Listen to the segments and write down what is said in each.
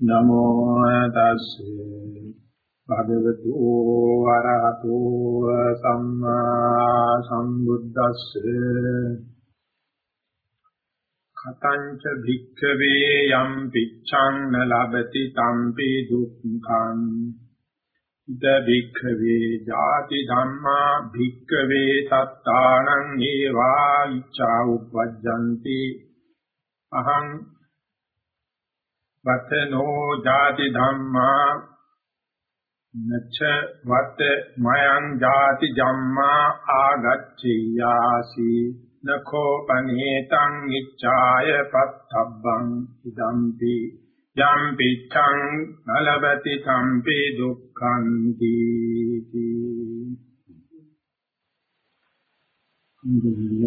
නමෝ තස්සේ භගවතු ආරහතෝ සම්මා සම්බුද්දස්සේ කතංච භික්ඛවේ යම් පිච්ඡං න ලබති තම්පි දුක්ඛං. ඉද භික්ඛවේ ජාති ධම්මා භික්ඛවේ සත්තානං ඒවා ඉච්ඡා උප්පජ්ජಂತಿ අහං වතනෝ ජාති ධම්මා නච්ච වත මයං ජාති ධම්මා ආගච්ඡියාසි නඛෝ පනේතං ඉච්ඡාය පත්තබ්බං ඉදම්පි යම් පිච්ඡං නලබති සම්පේ දුක්ඛං දීති ඉන්දිය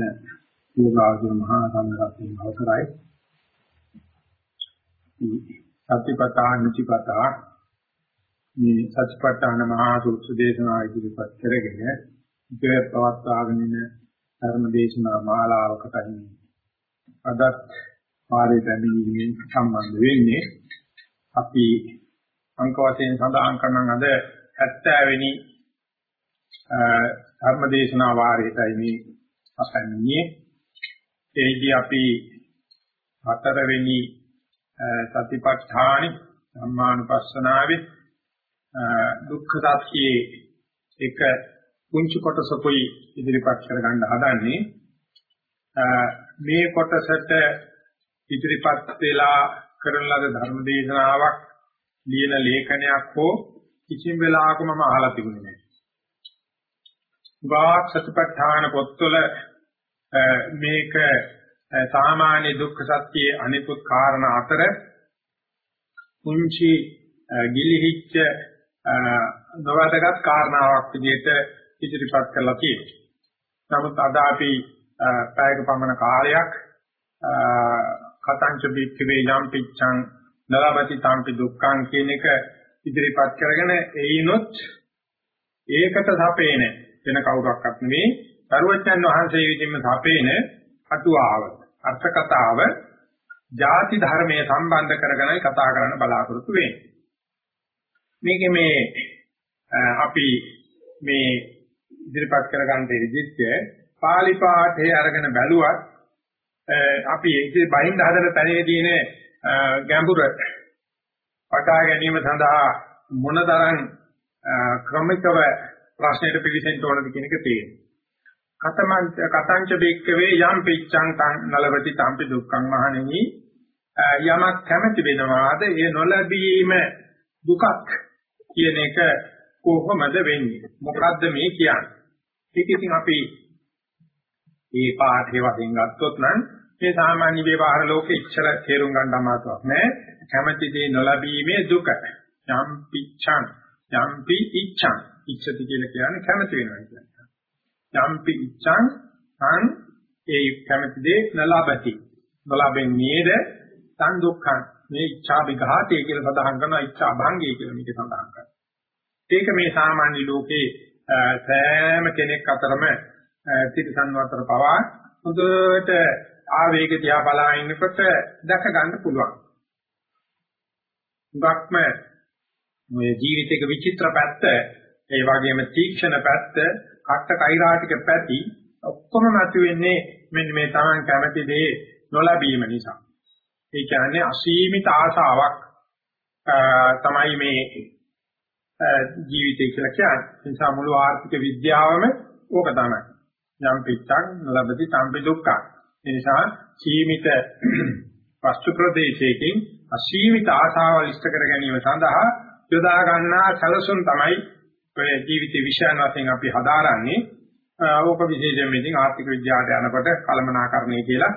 යෝගාගේ මහා සංඝරත්නය අවසරයි। සතිපතා නිතිපතා මේ සතිපට්ඨාන මහා සූත්‍ර දේශනා ඉදිරිපත් කරගෙන ඉතිරි පවත්වාගෙන යන ධර්ම දේශනා මාලාවකට අදත් පාරේ බැඳීමෙන් සම්බන්ධ වෙන්නේ. අපි අංක වශයෙන් සඳහන් කරන අද 70 වෙනි ධර්ම දේශනා වාරයටයි මේ අපන්නේ ඒදී අපි හතරවෙනි සතිපට්ඨානි ධම්මානුපස්සනාවේ දුක්ඛ සත්‍යයේ එක කුංචු කොටසකුයි ඉදිරිපත් කරගන්න හදන්නේ මේ කොටසට ඉදිරිපත් වෙලා කරන ලද ධර්ම දේශනාවක් ලියන ලේඛනයක් හෝ කිසිම වෙලාවක මම අහලා තිබුණේ නැහැ. වාක් සතිපට්ඨාන පොත්වල මේක සාමාන්‍ය දුක්ඛ සත්‍යයේ අනිකුත් කාරණා අතර කුංචි ගිලිහිච්ච නවදගත් කාරණාවක් විදිහට ඉදිරිපත් කරලා තියෙනවා. නමුත් අද අපි පැයක පමණ කාලයක් කතංච බික්කවේ යම් පිච්ඡං නලබති තම්පි දුක්ඛං කියන එක ඉදිරිපත් කරගෙන එයිනොත් ඒකට සපේන වෙන කවුරක්වත් නෙවෙයි සරුවච්චන් වහන්සේ විදිහම සපේන අටුවාව අර්ථ කතාව ಜಾති ධර්මයේ සම්බන්ධ කරගෙනයි කතා කරන්න බලාපොරොත්තු වෙන්නේ. මේකේ මේ අපි මේ ඉදිරිපත් කරගන්න ඉදිරිච්ච පාලි පාඨයේ අරගෙන බැලුවත් අපි ඉතින් බහින්ද හදන තැනේදීන ගැඹුර වටා ගැනීම සඳහා මොනතරම් ක්‍රමිකව ප්‍රශ්නෙට පිළිසෙන්න ඕනද කියන එක තියෙනවා. කතමංච කතංච බික්කවේ යම් පිච්ඡං තං නලවති තම්පි දුක්ඛං මහණෙනි. යමක් කැමැති වෙනවාද? ඒ නොලැබීම දුකක් කියන එක කොහොමද වෙන්නේ? මොකද්ද මේ කියන්නේ? ඒක ඉතින් අපි මේ පාඩේ වශයෙන් ගත්තොත් නම් මේ සාමාන්‍ය ව්‍යවහාර ලෝකෙ ඉච්ඡර තේරුම් ගන්න අමාරුවක් නෑ. කැමැති දේ නොලැබීමේ දුක. යම් පිච්ඡං යම්පි ඉච්ඡං ඉච්ඡති කියලා කියන්නේ කැමැති වෙනවා කියන්නේ යම්පි ඉච්ඡං සං ඒ කැමති දේ නලබති. නොලබන්නේද? සං දුක්ඛං. මේ ඉච්ඡා විඝාතය කියලා සඳහන් කරනවා ඉච්ඡා භංගය කියලා මේක සඳහන් කරනවා. ඒක මේ සාමාන්‍ය ලෝකේ සෑම කෙනෙක් අතරම තිරසන් අතර පවා හොඳට ආවේග දිහා බලා ඉන්නකොට දැක ගන්න පුළුවන්. හුඟක්ම මේ ජීවිතේක විචිත්‍ර පැත්ත, ඒ වගේම තීක්ෂණ පැත්ත කට්ට කෛරාටික පැති ඔක්කොම මතුවෙන්නේ මෙන්න මේ Taman කැමති දේ නොලැබීම නිසා. ඒ කියන්නේ අසීමිත ආශාවක් තමයි මේ ජීවිතය කියලා කියන්නේ. ඒ නිසා මුළු ආර්ථික විද්‍යාවම ඕක තමයි. යම් පිටක් නොලබති සම්පි දුක්ඛ. ඒ නිසා සීමිත වස්තු ප්‍රදේශයකින් අසීමිත ආශාවල් ඉෂ්ට කර ගැනීම සඳහා යොදා ගන්නා සැලසුම් තමයි ඔය ජීවිත විෂයන් වශයෙන් අපි හදාරන්නේ ඕක විශේෂයෙන් ඉතින් ආර්ථික විද්‍යාවට යනකොට කලමනාකරණය කියලා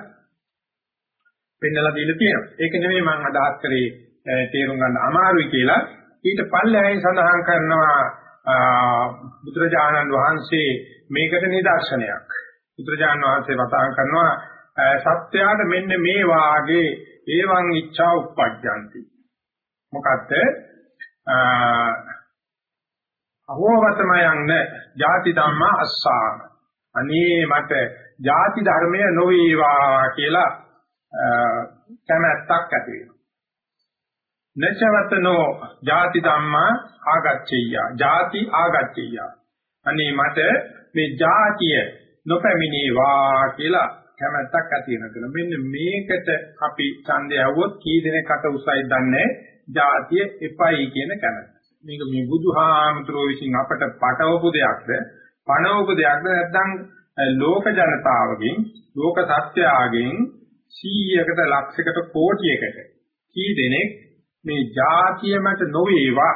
පෙන්නලා දීලා තියෙනවා. ඒක නෙමෙයි මම අදහස් කරේ තේරුම් ගන්න අමාරුයි කියලා. ඊට පල්ලෙහායින් සඳහන් කරනවා බුදුරජාණන් වහන්සේ මේකට නිදර්ශනයක්. බුදුරජාණන් වහන්සේ වතාන් කරනවා සත්‍යයට මෙන්න මේ වාගේ ඒවං ඉච්ඡා උප්පජ්ජಂತಿ. මොකද්ද? අහෝවතමයන් ජාති ධම්මා අස්සාම. අනේ මට ජාති ධර්මය නොවේවා කියලා කැමැත්තක් ඇති වෙනවා. නචවතනෝ ජාති ධම්මා ආගච්ඡිය. ජාති ආගච්ඡිය. අනේ මට මේ ජාතිය නොපැමිණේවා කියලා කැමැත්තක් ඇති වෙනවා. මෙන්න මේකට අපි ඡන්දය આવුවොත් කී දෙනෙක් අත උසයි දන්නේ ජාතිය එපයි කියන කැමැත්ත. මේක මේ බුදුහාමතුරෝ විසින් අපට පටවපු දෙයක්ද? පණවපු දෙයක්ද? නැත්නම් ලෝක ජනතාවගෙන් ලෝක සත්‍යයෙන් 100කට ලක්ෂයකට කෝටියකට කී දෙනෙක් මේ જાතිය මට නොවේවා?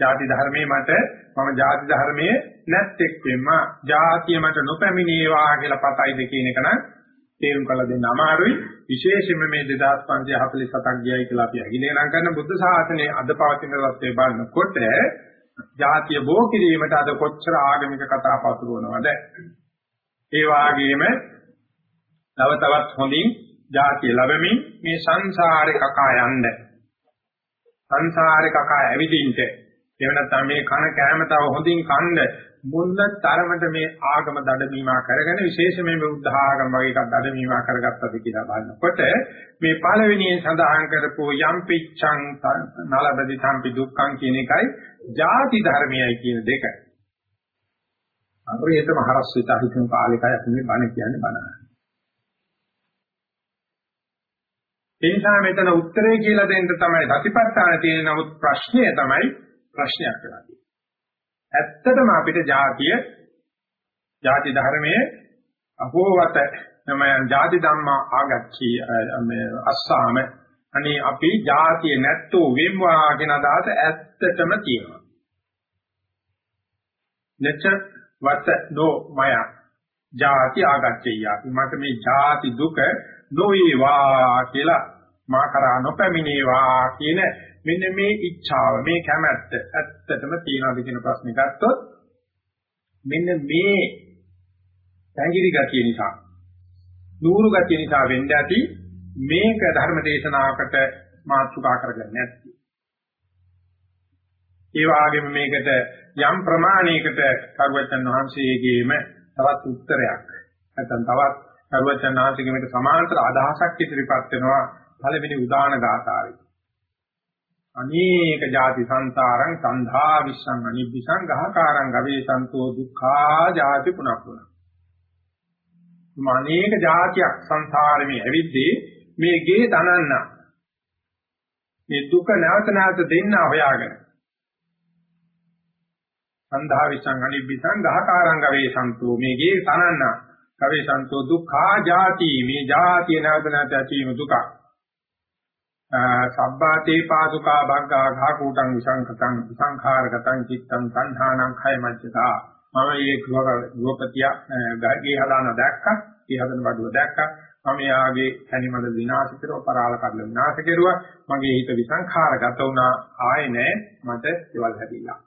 ಜಾති ධර්මයේ මට මම ಜಾති ධර්මයේ නැත්තේක් වෙම්මා. ಜಾතිය මට නොපැමිණේවා කියලා පතයිද කියන එක නම් තේරුම් කළ දෙන්න අමාරුයි. විශේෂයෙන්ම මේ 2547ක් ගියයි කියලා අපි අගිලේනම් කරන බුද්ධ ශාසනයේ අද පවතින තත්ත්වය බලනකොට ජාතිය බෝ කිරීමට අද කොච්චර ආගමික කතා පතුරවනවද ඒ වාගේම තව තවත් හොඳින් ජාතිය ලැබෙමින් මේ සංසාරේ කකා යන්න. සංසාරේ කකා ඇවිදින්න. එහෙම නැත්නම් මේ කන කෑම තව හොඳින් කන්න. මුන්න තරමට මේ ආගම දඩමීමා කරගෙන විශේෂයෙන් මේ බුද්ධ ආගම වගේ එකක් දඩමීමා කරගත්තද කියලා බලනකොට මේ පළවෙනියෙන් සඳහන් කරපු යම් පිච්ඡං නලබදි සම්පි දුක්ඛං කියන එකයි ಜಾති ධර්මයයි කියන දෙක. අපරියතම හරස් විත හිතන කාලෙකයි අපි මේ බණ කියන්නේ බණ. ඒ නිසා මෙතන උත්තරේ කියලා දෙන්න තමයි සතිපට්ඨාන තියෙන නමුත් ප්‍රශ්නය තමයි ප්‍රශ්නයක් වෙලා තියෙන්නේ. ඇත්තටම අපිට ජාතිය ජාති ධර්මයේ අහෝවත නම ජාති ධම්මා ආගච්චි මේ අස්සාම අනේ අපි ජාතිය නැත්තෝ වෙම්වා කියන අදහස ඇත්තටම තියෙනවා. නැච වත නෝ මය ජාති ආගච්චිය. මට මේ ජාති දුක නොවේවා කියලා මා කරා නොපැමිණේවා කියන මෙන්න මේ ઈચ્છාව මේ කැමැත්ත ඇත්තටම තියනවාද කියන ප්‍රශ්නේ ගත්තොත් මෙන්න මේ පැංගිරි ගතිය නිසා නూరు ගතිය නිසා වෙන්න ඇති මේක ධර්ම දේශනාවකට මාතෘකා කරගන්න ඇති. ඒ වගේම මේකට යම් ප්‍රමාණයකට කරුවචන් වහන්සේගේම තවත් උත්තරයක් නැත්නම් තවත් කරුවචන් වහන්සේගේ මේක සමානතර අදහසක් ඉදිරිපත් වෙනවා පළවෙනි උදාන ගාථාවේ. අනේක ಜಾති සංසාරං සන්ධා විස්සං අනිබ්බිසං ගහකාරං ගවේසන්තෝ දුක්ඛා ಜಾති පුනප්පුන. අනේක ಜಾතියක් සංසාරෙමේ ඇවිද්දී මේ ගේ දනන්න. මේ දුක නැවත නැවත දෙන්න හොයාගෙන. සන්ධා විස්සං අනිබ්බිසං ගහකාරං ගවේසන්තෝ මේ ගේ තනන්න. ගවේසන්තෝ දුක්ඛා ಜಾති මේ ಜಾතිය නැවත නැවත ඇතිවීම දුකක්. සබ්බාතේ පාසුකා භග්ගා ඝාකූටං විසංකතං විසංඛාරගතං චිත්තං සංධානං khය මච්චතා මම මේ ගෘහපතිය ගහේ හදාන දැක්කා. ඒ හදන බඩුව දැක්කා. මම යාගේ තනිමද විනාශ කරව පරාල කරලා විනාශ කෙරුවා. මගේ හිත විසංඛාරගත වුණා. ආයේ නෑ. මට ඒවල් හැදිලා.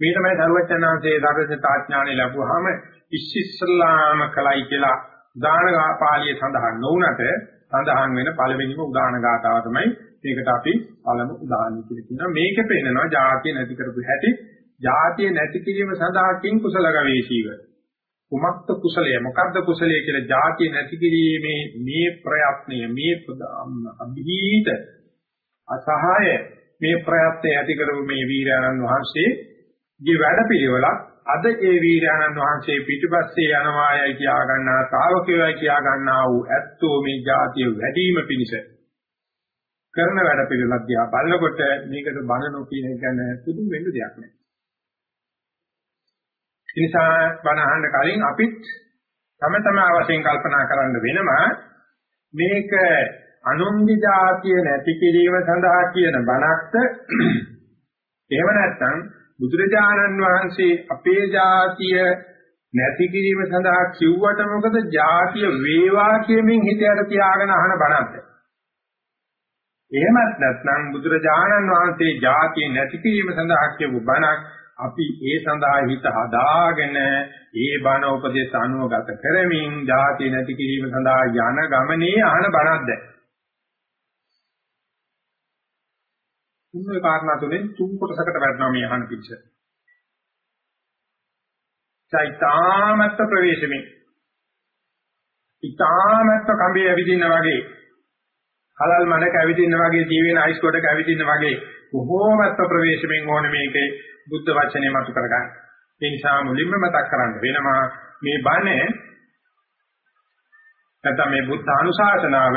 මේ තමයි දරුවචනාංශයේ ධර්මසත්‍ඥානෙ ලැබුවාම ඉස්සිස්සලාම කලයි කියලා දාන පාළියේ සඳහන් නොවුනට සඳහන් වෙන පළවෙනිම උදාන ගාතාව තමයි මේකට අපි පළමු උදාහරණ කියලා කියනවා. මේක පෙන්නනවා ජාතිය නැති කරපු හැටි. ජාතිය නැති කිරීම සඳහා කිං කුසල ගවේෂීව. කුමක්ත කුසලය මොකද්ද කුසලය කියලා ජාතිය නැති කිරීමේ මේ ප්‍රයත්නය මේ අභීත අසහාය මේ ප්‍රයත්නය ඇති කරපු මේ වීරයන් වහන්සේගේ වැඩපිළිවෙලක් අද ඒ වීරයන්න් වහන්සේ පිටිපස්සේ යනවායයි කියා ගන්නා ශ්‍රාවකයෝයි කියා ගන්නා වූ ඇත්තෝ මේ જાතිය වැඩිම පිණිස කරන වැඩ පිළිවෙලක් දිහා බලනකොට මේකට බණ නොකියන ගැන සුදු වෙන්න දෙයක් නැහැ. ඒ නිසා බණ අහන්න කලින් අපිත් තම තමා වශයෙන් කල්පනා කරන්න වෙනවා මේක අනුන්දි જાතිය නැති කිරීම සඳහා කියන බණක්ද එහෙම නැත්නම් බුදුරජාණන් වහන්සේ අපේ ජාතිය නැති කිරීම සඳහා කිව්වට මොකද ජාතිය වේවා කියමින් හිතයට තියාගෙන අහන බණක්ද? එහෙමත් නැත්නම් බුදුරජාණන් වහන්සේ ජාතිය නැති කිරීම සඳහා කියපු බණක් අපි ඒ සඳහා හිත හදාගෙන ඒ බණ උපදේශ අනුගත කරමින් ජාතිය නැති කිරීම සඳහා යන ගමනේ අහන බණක්ද? තුන්වෙනි කාරණා තුනෙන් තුන් කොටසකට වැටෙනවා මේ අහන පිටස. චෛතාමත්ත ප්‍රවේශමේ. ඊතාමත්ත කඹේ ඇවිදින්න වගේ හලල් මඩක ඇවිදින්න වගේ ජීවෙන අයිස් කොටක ඇවිදින්න වගේ බොහෝමත්ව ප්‍රවේශමෙන් ඕනේ මේකේ බුද්ධ වචනේ මතු කරගන්න. ඒ නිසා මුලින්ම මතක් කරන්න වෙනවා මේ බණ නැත්නම් මේ බුද්ධ අනුශාසනාව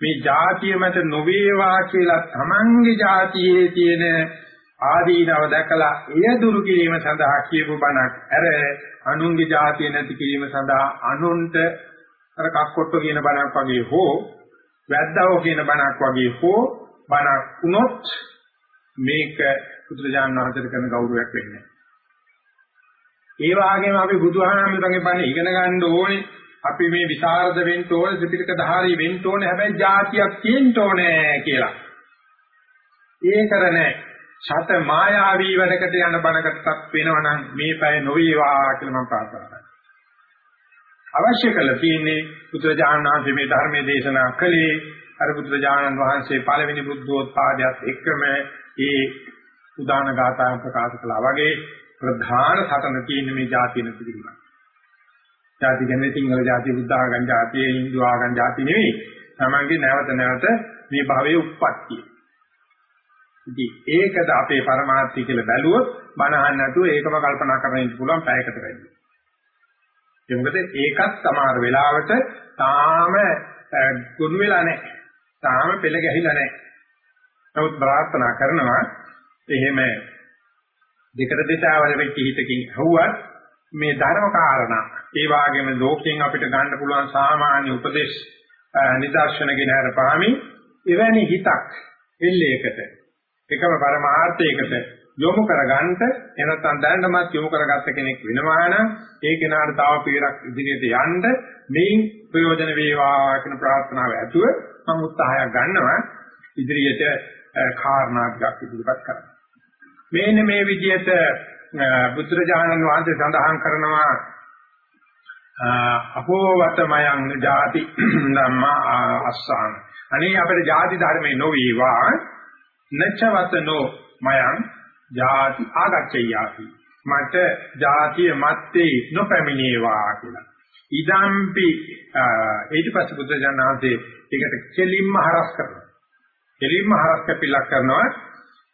මේ જાතිය මත නොවේවා කියලා තමන්ගේ જાතියේ තියෙන ආදීනව දැකලා එය දුරු කිරීම සඳහා කියපු බණක් අර අනුන්ගේ જાතිය නැති කිරීම සඳහා අනුන්ට අර කක්කොට්ට කියන බණක් වගේ හෝ වැද්දාව කියන බණක් වගේ හෝ බණක් වුණොත් මේක බුදුරජාණන් වහන්සේට කරන ගෞරවයක් වෙන්නේ. ඒ වගේම අපි බුදුහාමුදුරන්ගේ බණ ඉගෙන ගන්න ඕනේ අපි මේ විසරද වෙන්න ඕනේ, ත්‍රිපිටක ධාරී වෙන්න ඕනේ. හැබැයි જાතියක් තියෙන්න ඕනේ කියලා. ඒ කරන්නේ ඡත මායාවී වැඩකට යන බණකටත් වෙනවනම් මේ පැය නොවේවා කියලා මම ප්‍රාර්ථනා කරනවා. අවශ්‍ය කළ තියෙන්නේ බුදුරජාණන් වහන්සේ මේ ධර්මයේ දේශනා කළේ අර බුදුරජාණන් වහන්සේ පළවෙනි බුද්ධෝත්පාදයට එක්කම ඒ උදාන ගාථා ප්‍රකාශ කළා වගේ ප්‍රධාන සටන තියෙන මේ જાතිය පිළිබඳ. ජාති කියන්නේ සිංහල ජාති, බුද්ධ ආගම් ජාති, Hindu ආගම් ජාති නෙවෙයි. තමන්ගේ නැවත නැවත මේ භවයේ උප්පත්තිය. ඉතින් ඒකද අපේ પરමාර්ථය කියලා බැලුවොත් බනහන් නැතුව ඒකම කල්පනා කරන්න පුළුවන් පැයකට වැඩි. ඒ මොකද ඒකත් සමහර වෙලාවට තාම ගොනු වෙලා නැහැ. තාම පෙළ ගැහිලා නැහැ. නමුත් ප්‍රාර්ථනා කරනවා එහෙම දෙකට දෙතාවල වෙච්ච හිතකින් හවුවත් මේ ධර්ම කාරණා ඒ වගේම ලෝකයෙන් අපිට ගන්න පුළුවන් සාමාන්‍ය උපදේශ නිදර්ශනගෙන හරපාමි එවැනි හිතක් එල්ලයකට එකම පරමාර්ථයකට යොමු කරගන්නට එනතන් දැනටමත් යොමු කරගත්ත කෙනෙක් වෙනවා නම් ඒ කෙනාට තව පිරක් ඉදිරියට යන්න මේන් ප්‍රයෝජන වේවා කියන ප්‍රාර්ථනාව ඇතුව මම උත්සාහයක් ගන්නවා ඉදිරියට කාරණා ටිකක් ඉදිරිපත් කරන්න. මේන්න මේ විදිහට බුදුරජාණන් වහන්සේ සඳහන් කරනවා අපෝවතමයන් ජාති ධම්මා අස්සාන. අනේ අපේ ජාති ධර්මේ නොවේවා නච්චවතනෝ මයන් ජාති ආගච්ඡයාති. මට ජාතිය මැත්තේ නොපැමිණේවා කියලා. ඉදම්පි ඊට පස්සේ බුදුරජාණන් වහන්සේ ඒකට කෙලින්ම හරස් කරනවා. කෙලින්ම හරස් කැපිලක් කරනවා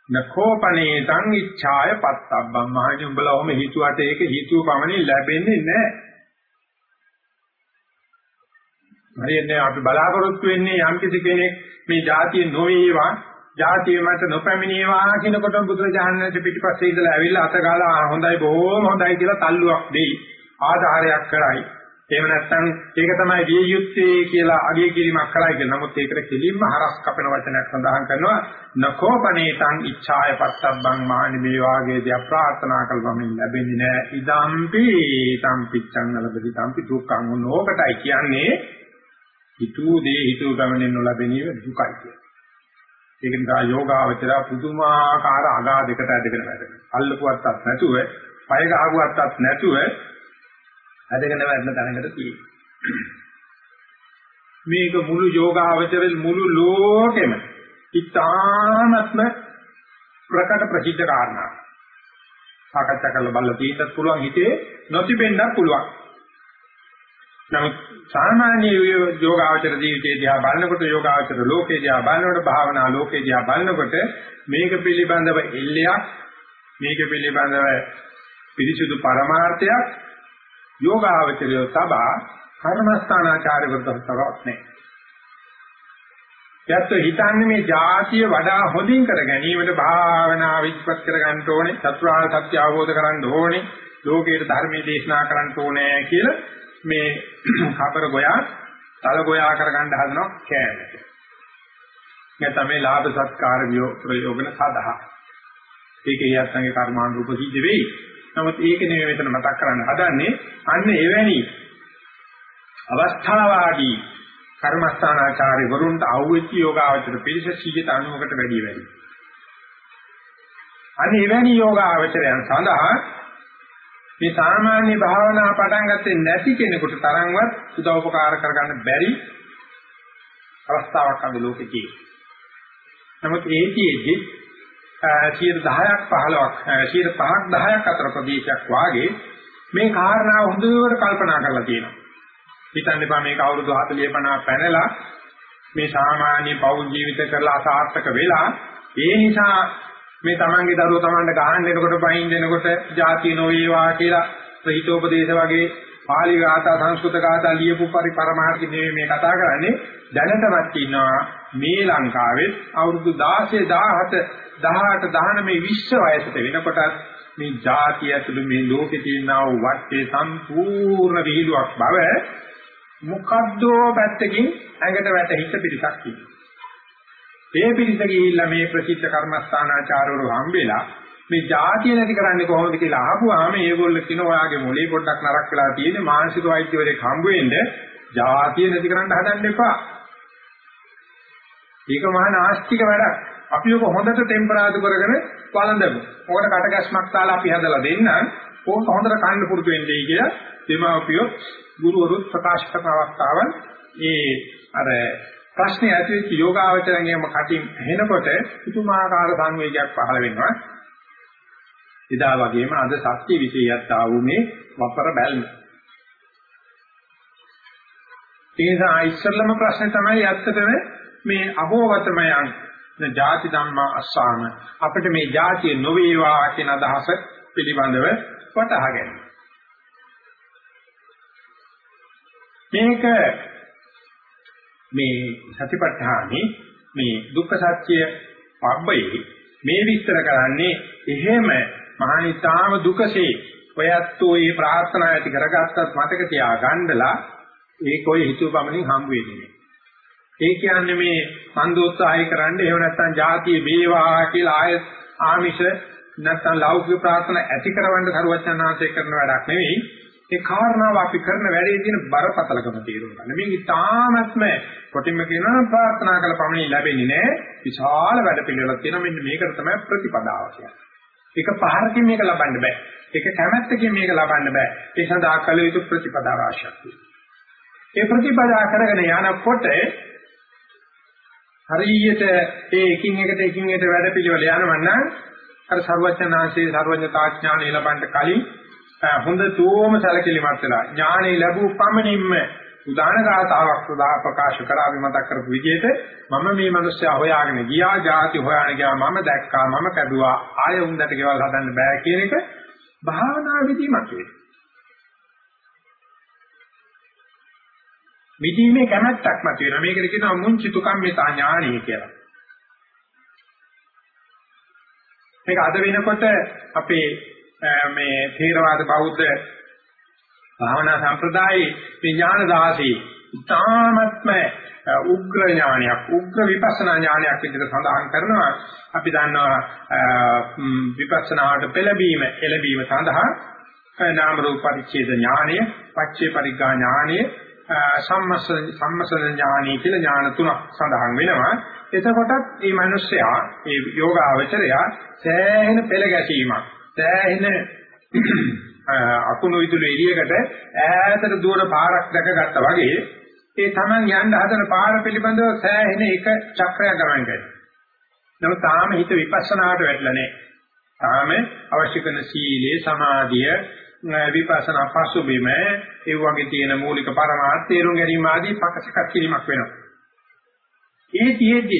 නකෝපනේ තං ඉච්ඡාය පත්තබ්බම්. මහණනි උඹලා ඔහම හිතුවට ඒක හිතුව පමණින් ලැබෙන්නේ නැහැ. හරියන්නේ අපි බලාපොරොත්තු වෙන්නේ යම් කිසි කෙනෙක් මේ જાතිය නොවේවා જાතිය මත නොපැමිණේවා කියනකොට බුදුරජාණන් වහන්සේ පිටිපස්සේ ඉඳලා ඇවිල්ලා අතගාලා හොඳයි බොහොම හොඳයි කියලා තල්ලුවක් දෙයි. ආධාරයක් කරයි. එහෙම නැත්නම් ඒක තමයි විය යුත්තේ කියලා අගය කිරීමක් කරයි කියලා. නමුත් ඒකට කෙලින්ම හරස් කපන වචනයක් සඳහන් කරනවා නකෝපනේතං ඉච්ඡාය පත්තබ්බං මානි මේ වාගේ දේ ප්‍රාර්ථනා කළවම ලැබෙන්නේ නැහැ. ඉදම්පි තම්පිච්ඡං නලබති තම්පි දුක්ඛං උනෝකටයි කියන්නේ හිතූ දේ හිතූ ගමනින් නොලැබෙනීම දුකයි කියන්නේ. ඒක නිසා යෝගාවචර පුදුමාකාර අගාධයකට ඇදගෙන වැඩෙනවා. අල්ලපුවත්තක් නැතුව, පය ගහගුවත්තක් නැතුව ඇදගෙන වැටෙන තැනකට තියෙනවා. මේක මුළු යෝගාවචරෙ මුළු ලෝකෙම ඉතාමත්ම ප්‍රකට ප්‍රසිද්ධ කාරණා. සාකච්ඡා කරලා බලලා තියෙන්නත් පුළුවන් හිතේ නොතිබෙන්නත් පුළුවන්. නමුත් සාමාන්‍ය යෝගාචර ජීවිතයේ දිහා බලනකොට යෝගාචර ලෝකේ දිහා බලනකොට භාවනා ලෝකේ දිහා බලනකොට මේක පිළිබඳව එල්ලයක් මේක පිළිබඳව පිරිසුදු පරමාර්ථයක් යෝගාවචරය සබා කර්මස්ථානාචාර්යවරුන්ට තරවත් නැහැ. යැත්ත හිතන්නේ මේ જાතිය වඩා හොඳින් කර ගැනීමට භාවනා විස්පත් කර ගන්න ඕනේ, චතුරාර්ය සත්‍ය අවබෝධ කරගන්න ඕනේ, ලෝකයේ ධර්මයේ දේශනා කරන්න ඕනේ කියලා මේ කබර ගෝයා, තල ගෝයා කරගන්න හදනවා කෑමට. මේ තමයි ලාභ සත්කාර ප්‍රයෝගන සාධා. ඒකේ යත්තන්ගේ කර්මානුරූප සිද්ධ වෙයි. නමුත් ඒක නෙමෙයි මෙතන මතක් කරන්න හදන්නේ. අන්න එවැනි අවස්ථාවාදී කර්මස්ථානාචාර්ය වරුන්ට ආවෙච්ච යෝගාවචර පිළිස 190කට වැඩි වැඩි. අන්න එවැනි යෝගාවචරයන් සඳහා මේ සාමාන්‍ය භාවනා පටන් ගත්තේ නැති කෙනෙකුට තරම්වත් උදව් උපකාර කරගන්න බැරි අවස්ථාවක් අද ලෝකේ තියෙනවා. නමුත් ඒකෙදි 10ක් 15ක් 5ක් 10ක් අතර ප්‍රදේශයක් වාගේ මේ කාරණාව හොඳට කල්පනා කරලා තියෙනවා. හිතන්න එපා මේක අවුරුදු 40 50 පැනලා මේ සාමාන්‍ය පෞල් ජීවිත කරලා අසාර්ථක වෙලා ඒ නිසා මේ තමන්ගේ දරුවෝ තමන්ට ගහන්න එනකොට බහින්න එනකොට ಜಾති නොවේවා කියලා ප්‍රහිතෝපදේශ වගේ පාලි ගාථා සංස්කෘත ගාථා ලියපු පරි පරමාර්ථ නෙවෙයි මේ කතා කරන්නේ දැනටවත් ඉන්නවා මේ ලංකාවේ අවුරුදු 16 17 18 19 20 වයසට වෙනකොට මේ ಜಾතිය ඇතුළු මේ ලෝකේ තියෙනා වූ වටේ සම්පූර්ණ විහිළුවක් බව මොකද්දෝ පැත්තකින් ඇඟට වැටහිච්ච පිටසක් තියෙනවා. ඒ පිටස ගිහිල්ලා මේ ප්‍රසිද්ධ කර්මස්ථානාචාරවරු හම්බෙලා මේ ಜಾතිය නැති කරන්නේ කොහොමද කියලා අහපුවාම ඒගොල්ලෝ කියන ඔයාගේ මොලේ පොඩ්ඩක් නරක් වෙලා තියෙන්නේ මානසික වෛද්‍යවරයෙක් හම්බ වෙන්න ಜಾතිය නැති කරන්න හදන්න එපා. ඒක මහා නාස්තික වැඩක්. අපි ඔක හොඳට ටෙම්පරාදු කරගෙන වළඳමු. ඕකට කටගැස්මක් දාලා අපි හදලා දෙන්නම්. ඕක හොඳට කන්න පුරුදු වෙන්නේ කියලා දෙමාපියෝ ගුරුවරුත් ප්‍රකාශ කරන අවස්ථාවන් ඒ අර ප්‍රශ්නේ ඇති වෙච්ච යෝගාවචරණයම කටින් ඇහෙනකොට පුදුමාකාර සංවේගයක් පහළ වෙනවා. එදා වගේම අද සත්‍ය විශේෂයත් ආවුනේ වපර බැල්ම. ඒ නිසා ඉස්සෙල්ලම ප්‍රශ්නේ තමයි ඇත්තටම මේ අහෝවතමයන් ජාති ධම්මා අස්සාම අපිට මේ ජාතිය නොවේවා කියන අදහස පිළිබඳව වටහා ගැනීම. මේක මේ සතිපට්ඨානෙ මේ දුක්ඛ සත්‍ය පබ්බේ මේ විස්තර කරන්නේ එහෙම මහණිතාම දුකසේ ඔයත්ෝ මේ ප්‍රාර්ථනා ඇති කරගත්තත් මතක තියාගන්නලා ඒක ඔය හිතුවපමණින් හම් වෙන්නේ ඒ කියන්නේ මේ මන්දෝත්සාහය කරන්න එහෙම නැත්නම් ಜಾතිය වේවා කියලා ආය ආමිෂ නැත්නම් ලෞකික ප්‍රාර්ථනා ඇති කරවන්න සරුවචනාංශය කරන වැඩක් නෙවෙයි ඒ කාරණාව අපි කරන වැඩේ තියෙන බරපතලකම තේරුම් ගන්න. මේක ඉතාමත්ම කොටින්ම කියනවා ප්‍රාර්ථනා කළ පමණින් ලැබෙන්නේ නැහැ. විශාල වැඩ පිළිවෙලක් තියෙනවා. මෙන්න මේකට තමයි ප්‍රතිපදාව කියන්නේ. ඒක පහරකින් මේක ලබන්න බෑ. ඒක කැමැත්තකින් මේක ලබන්න බෑ. ඒ සඳහා කළ යුතු ප්‍රතිපදා රාශියක් තියෙනවා. ඒ ප්‍රතිපදා කරගෙන යනකොට හරියට ඒ එකින් එකට එකින් එකට වැඩ පිළිවෙල යනවා නම් අර ਸਰවඥාන්සේ ਸਰවඥතාඥානෙ ලබන්න කලින් හොඳ තෝම සැලකිලිමත් වෙලා ඥානෙ ලැබූ පමණින්ම උදාන ගාතාවක් සදා ප්‍රකාශ කරා අපි මතක් කරපු විදිහට මම මේ මිනිස්සයා හොයාගෙන ගියා, ಜಾති හොයාගෙන ගියා, මම දැක්කා, මම කැඩුවා, ආයෙ උන්දට ගෙවල් හදන්න බෑ කියන එක භාවනා විදිමත් වෙනවා. විදීමේ කැමැත්තක් මත වෙනවා. මේකට කියනවා මුංචිතු කම්මිතා ඥාණය කියලා. මේක අද වෙනකොට අපේ මේ ථේරවාද බෞද්ධ භාවනා සම්ප්‍රදායේ විඥාන දාසී ඉතාමත්ම උග්‍ර ඥානයක් උග්‍ර විපස්සනා ඥානයක් විදිහට සඳහන් කරනවා අපි දන්නවා විපස්සනාවට පෙළඹීම එළඹීම සඳහා නාම රූප පරිච්ඡේද ඥානය පච්චේ පරිග්ගා ඥානය සම්මස්ස සම්මසන ඥානය කියලා ඥාන තුනක් සඳහන් වෙනවා එතකොටත් මේ මිනිස්සයා මේ යෝගාවචරයා සෑහෙන පෙළ ගැසීමක් සෑහෙන අකුණු විදුලි එළියකට ඈතට දුවන පාරක් දැකගත්තා වගේ ඒ Taman යන්න හදන පාර පිළිබඳව සෑහෙන එක චක්‍රයක් ගමන් කරනවා. නමුත් තාම හිත විපස්සනාට වැටලා නැහැ. තාම අවශ්‍ය කරන සීලේ සමාධිය විපස්සනා පසුබිම ඒ වගේ තියෙන මූලික පරමාර්ථ තේරුම් ගැනීම ආදී පකසකත් කිරීමක් වෙනවා. ඒ තියෙද්දි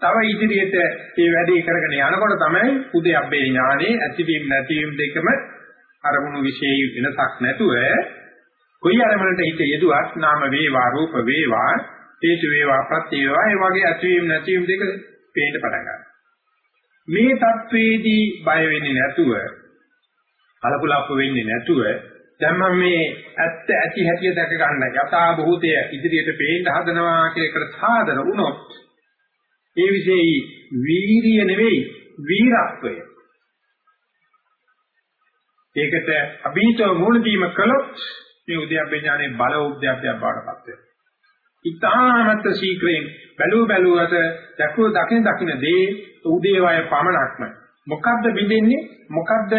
තව ඉදිරියට මේ වැඩේ කරගෙන යනකොට තමයි උදේ අබ්බේ ඥානේ ඇතිවීම නැතිවීම දෙකම අරමුණු විශේෂ වෙනසක් නැතුව කොයි අරමුණට හිත යෙදුවත් නාම වේවා රූප වේවා හේතු වේවා ප්‍රත්‍ය වේවා ඒ වගේ ඇතිවීම නැතිවීම දෙක පේන්න පටන් ගන්නවා. මේ தത്വෙදී බය වෙන්නේ නැතුව කලකුලප්ප වෙන්නේ නැතුව දැන් මම මේ ඇත්ත ඇති හැටි දැක ගන්න යථා භූතය ඉදිරියට පේන්න හදනවා කියන එකට සාදර වුණොත් ඒ විශේෂයි වීරිය නෙවෙයි වීරත්වය. ඒකට අභීතව මුණ දීම කළොත් මේ උද්‍යප්පේ ඥානේ බල උද්‍යප්පයක් බවටපත් වෙනවා. ඊ타මත් ශීක්‍රයෙන් බැලුව බැලුවට දකුව දකින දකින දේ උදේවය පමණක්ම මොකද්ද බිඳෙන්නේ මොකද්ද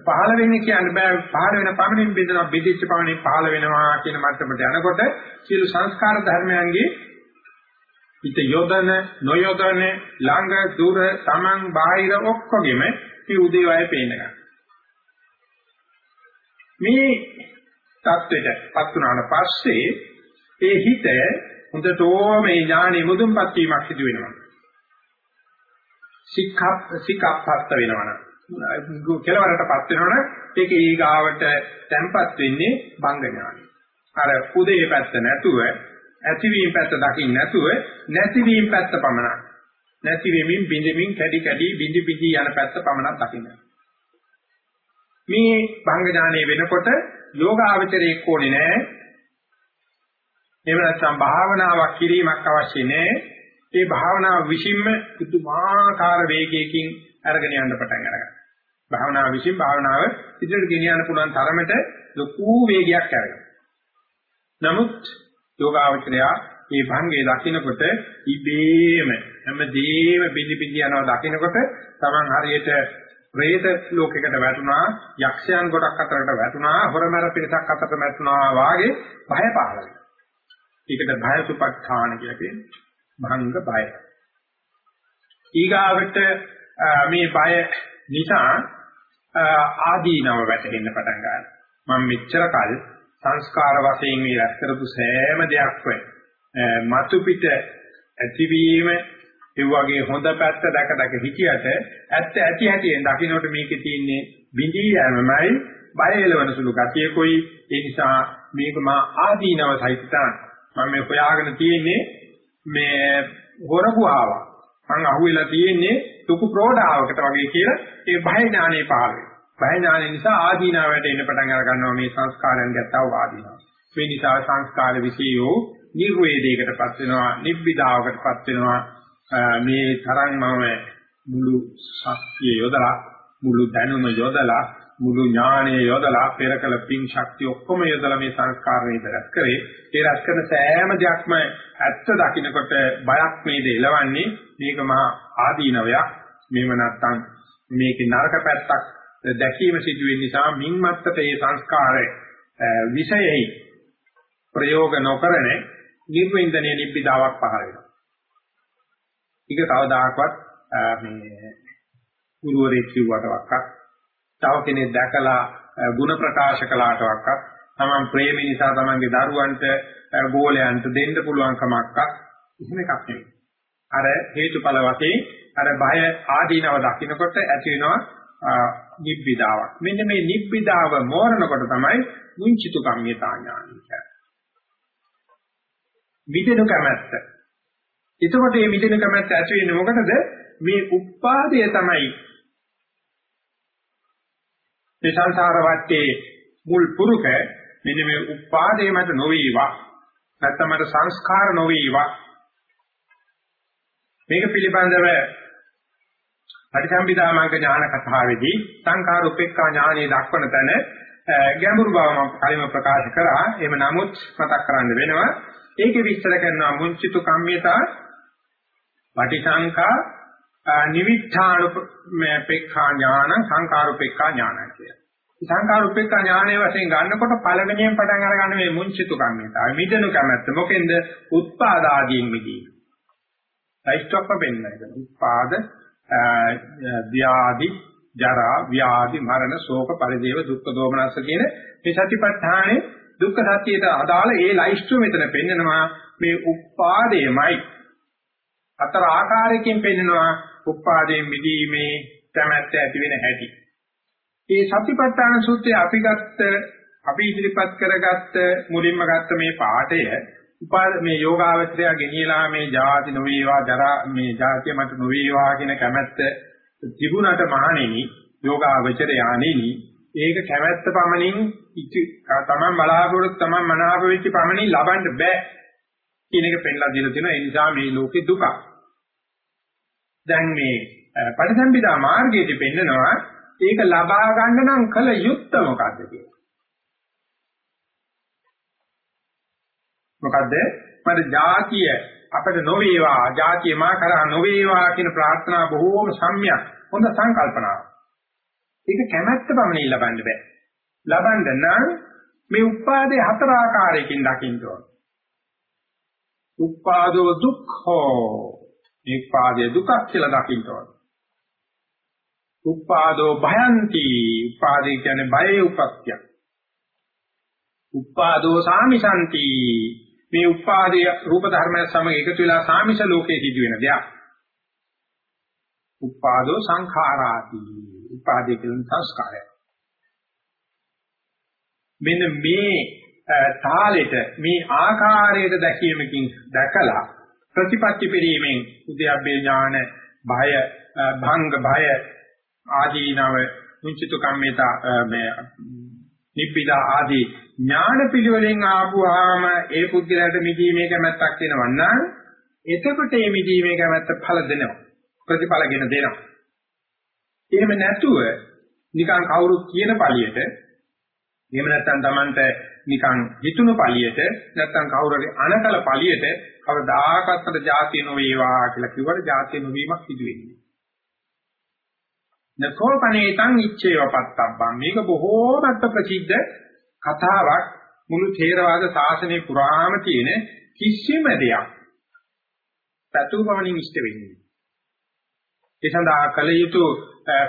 පහළ වෙන්නේ කියන්නේ බෑ පහළ වෙන පමණින් බිඳෙනවා බිඳිච්ච පමණින් පහළ වෙනවා කියන මට්ටමට යනකොට සියලු සංස්කාර ධර්මයන්ගේ හිත යොදන නොයොදන ළඟ දුර තමන් බාහිර ඔක්කොගෙම මේ උදේවය පේන ගන්න. මේ தත්වෙටපත් වුණාට පස්සේ ඒ හිත හොඳටම මේ ඥානෙ මුදුන්පත් වීමක් සිදු වෙනවා. සික්ඛප් සික්ඛප්පත් වෙනවනම් කෙලවරටපත් වෙනවනම් ඒක ඊගාවට තැම්පත් වෙන්නේ බංග ඥානෙ. අර උදේ පැත්ත නැතුව ඇතිවීම පැත්ත දකින්න නැතුව නැතිවීම පැත්ත පමණක් නැති වෙමින් බිඳෙමින් කැඩි කැඩි බිඳි බිඳි යන පැත්ත පමණක් දකින්න. මේ භංග ඥානෙ වෙනකොට යෝගාවචරයේ කොනේ නැහැ. එහෙම නැත්නම් භාවනාවක් කිරීමක් අවශ්‍ය නැහැ. ඒ භාවනාව විසින්ම පුදුමාකාර වේගයකින් අරගෙන යන්න පටන් අරගන්නවා. භාවනාව විසින් භාවනාව ඉදිරියට ගෙනියන්න පුළුවන් තරමට ලොකු වේගයක් අරගෙන. නමුත් යෝගාවචරයා මේ භංගේ දකින්නකොට ඉබේම හැමදේම බිලි බිලි යනවා දකින්නකොට Taman හරියට പ്രേත ලෝකයකට වැටුණා යක්ෂයන් ගොඩක් අතරකට වැටුණා හොරමර පිටසක් අතරට වැටුණා වාගේ භය පහළ වෙනවා. ඒකට භය සුපත්ථාන කියලා කියන්නේ. භංග බය. ඊගාවට මේ බය නිසා ආදීනව වැටෙන්න පටන් ගන්නවා. මම මෙච්චර කල් සංස්කාර වශයෙන් මේ රැස් කරපු සෑම දෙයක්ම මතු පිට ඇතිවීම ඒ වගේ හොඳ පැත්ත දැක දැක හිටියට ඇත්ත ඇති හැටියෙන් දකින්නට මේකේ තියෙන්නේ බිඳී යෑමමයි බය එලවන සුළු ගතියකොයි ඒ නිසා මේක මා ආදීනව සහිතන මම මේ හොයාගෙන තියෙන්නේ මේ හොරපුවාව මං අහුවෙලා තියෙන්නේ තුකු ප්‍රෝඩාවකට වගේ කියලා ඒ බය ඥානෙ පහළ වෙනවා බය ඥාන නිසා ආදීනාවට එන්න පටන් අර ගන්නවා මේ සංස්කාරයන් ගැත්තව ආදීනාව. මේ නිසා සංස්කාර විසියෝ නිර්වේදයකටපත් වෙනවා, නිබ්බිදාවකටපත් වෙනවා. මේ තරම් මම මුළු ශක්තිය යොදලා, මුළු දැනුම යොදලා, මුළු ඥානය යොදලා පෙරකල පින් ශක්තිය ඔක්කොම යොදලා මේ සංස්කාර වේදරස් කරේ. ඒ රැස් කරන සෑම දෙයක්ම ඇත්ත දකින්නකොට බයක් මේ දෙලවන්නේ මේක මහා ආදීනවයක්. මේව නැත්තම් මේකේ නරක පැත්තක් දැකීම සිදු වෙන නිසා මින්මත්තට ඒ සංස්කාරය විෂයෙහි ප්‍රයෝග නොකරන නිර්වින්දනයේ නිබ්බිදාවක් පහළ වෙනවා. ඒක කවදාකවත් මේ ගුරුවරයෙක් කිව්වට වක්ක තව කෙනෙක් දැකලා ಗುಣ ප්‍රකාශ කළාට වක්ක තමන් ප්‍රේමී නිසා තමන්ගේ දරුවන්ට ගෝලයන්ට දෙන්න පුළුවන් කමක්වත් එහෙම එකක් නෙවෙයි. අර හේතුඵල වශයෙන් අර බය ආදීනව දකින්නකොට ඇති වෙනවා නිබ්බිදාවක්. මෙන්න මේ නිබ්බිදාව මෝරනකොට තමයි මුංචිතු කම්මිතා ඥානය කියන්නේ. මිදෙනු කැමැත්ත. එතකොට මේ මිදෙනු කැමැත්ත ඇති වෙන්නේ මොකටද? මේ උපාදය තමයි මේ සංසාර වටේ මුල් පුරුක මෙන්න මේ උපාදේ මත නොවේවා නැත්නම් මට සංස්කාර නොවේවා මේක පිළිබඳව පටිසම්භිදාමග්ග ඥාන කතාවේදී සංඛාර උපේක්ඛා ඥානෙ දක්වන තැන ගැඹුරු බව මම කලින්ම ප්‍රකාශ කරා. එහෙම නමුත් මතක් කරන්න වෙනවා. ඒකේ විස්තර කරනවා මුංචිතු කම්මිතා පටිසංඛා නිවිඨානුපේක්ඛා ඥාන සංඛාරුපේක්ඛා ඥාන කියලා. සංඛාරුපේක්ඛා ඥානයේ වශයෙන් ගන්නකොට පළවෙනියෙන් පටන් අරගන්න මේ මුංචිතු කම්මිතා. මිදෙනු කැමැත්ත. මොකෙන්ද? උත්පාදාදීන් මිදීම. සයිස්ටොප්ප වෙන්නේ. උත්පාද ව්‍යාධි ජරා ව්‍යාධි මරණ ශෝක පරිදේව දුක්ඛ දෝමනස්ස කියන මේ සතිපට්ඨානේ දුක්ඛ සත්‍යයට අදාළ ඒ ලයිස්ට් මෙතන පෙන්නනවා මේ උපාදේමයි හතර ආකාරයකින් පෙන්නනවා උපාදයෙන් මිදීමේ කැමැත්ත ඇති වෙන හැටි. මේ සතිපට්ඨාන සූත්‍රය අපි ගත්ත අපි ඉදිරිපත් කරගත්ත මුලින්ම ගත්ත මේ පාඩය උපාද මේ යෝගාවචරය ගෙනියලා මේ ජාති නොවේවා ජරා මේ ජාතිය මට නොවේවා කියන කැමැත්ත තිබුණට මහණෙනි යෝගාවචරය ආනෙනි ඒක කැමැත්ත පමණින් තමන් බලාපොරොත්තු තමන් මනාප වෙච්ච පමණින් ලබන්න බෑ කියන එක පෙන්ලා දීලා තියෙනවා ඒ නිසා මේ ලෝකේ දුක. දැන් මේ පරිසම්පදා මාර්ගයේදී පෙන්නනවා ඒක ලබා ගන්න නම් කල යුත්තේ මොකද්ද කියලා. මොකද්ද? මට ಜಾතිය අපිට නොවේවා, ಜಾතිය මා කරා නොවේවා කියන ප්‍රාර්ථනා බොහෝම සම්‍යක් හොඳ සංකල්පනාවක්. ඒක කැමැත්ත පමණින් ලබන්න බෑ. ලබන්න නම් මේ උපාදේ හතර ආකාරයකින් දකින්න ඕන. උපාදෝ දුක්ඛෝ මේ උපාදේ දුකක් කියලා දකින්න ඕන. උපාදෝ භයන්ති උපාදේ කියන්නේ බයේ උපත්යක්. උපාදෝ සාමිසanti මේ උපාදී රූප ධර්මයන් සමග එකතු වෙලා සාමිෂ ලෝකයේ සිදුවෙන දෙයක්. උපාදෝ සංඛාරාති. උපාදී කියන සංස්කාරය. මෙන්න මේ තාලෙට මේ ආකාරයට දැකීමකින් දැකලා ප්‍රතිපත්ති පිරීමෙන් උද්‍යප්පේ ඥාන භය භංග භය ආදීනව මුංචිත කම්මිතා මේ නිබ්බිදා ආදී ඥාන පිළිවෙලෙන් ආපුවාම ඒ පුද්ගලයාට මිදීමේ කැමැත්තක් වෙනවා නම් එතකොට මේ මිදීමේ කැමැත්ත ඵල දෙනවා. ප්‍රතිඵලගෙන දෙනවා. එහෙම නැතුව නිකන් කවුරුත් කියන පළියට එහෙම නැත්නම් Tamanට නිකන් හිතුණු පළියට නැත්නම් කවුරුරි අනකල පළියට කවදාකවත් අර જાතිය නොවේවා කියලා කිව්වට જાතිය නොවීමක් සිදු වෙන්නේ නකෝපනේතං ඉච්ඡේව පත්තබ්බං මේක බොහෝමත්ම ප්‍රසිද්ධ කතාවක් මුළු ථේරවාද ශාසනය පුරාම තියෙන කිසිම දෙයක් පැතුපමණින් ඉෂ්ට වෙන්නේ. ඒ සඳහා කල යුතු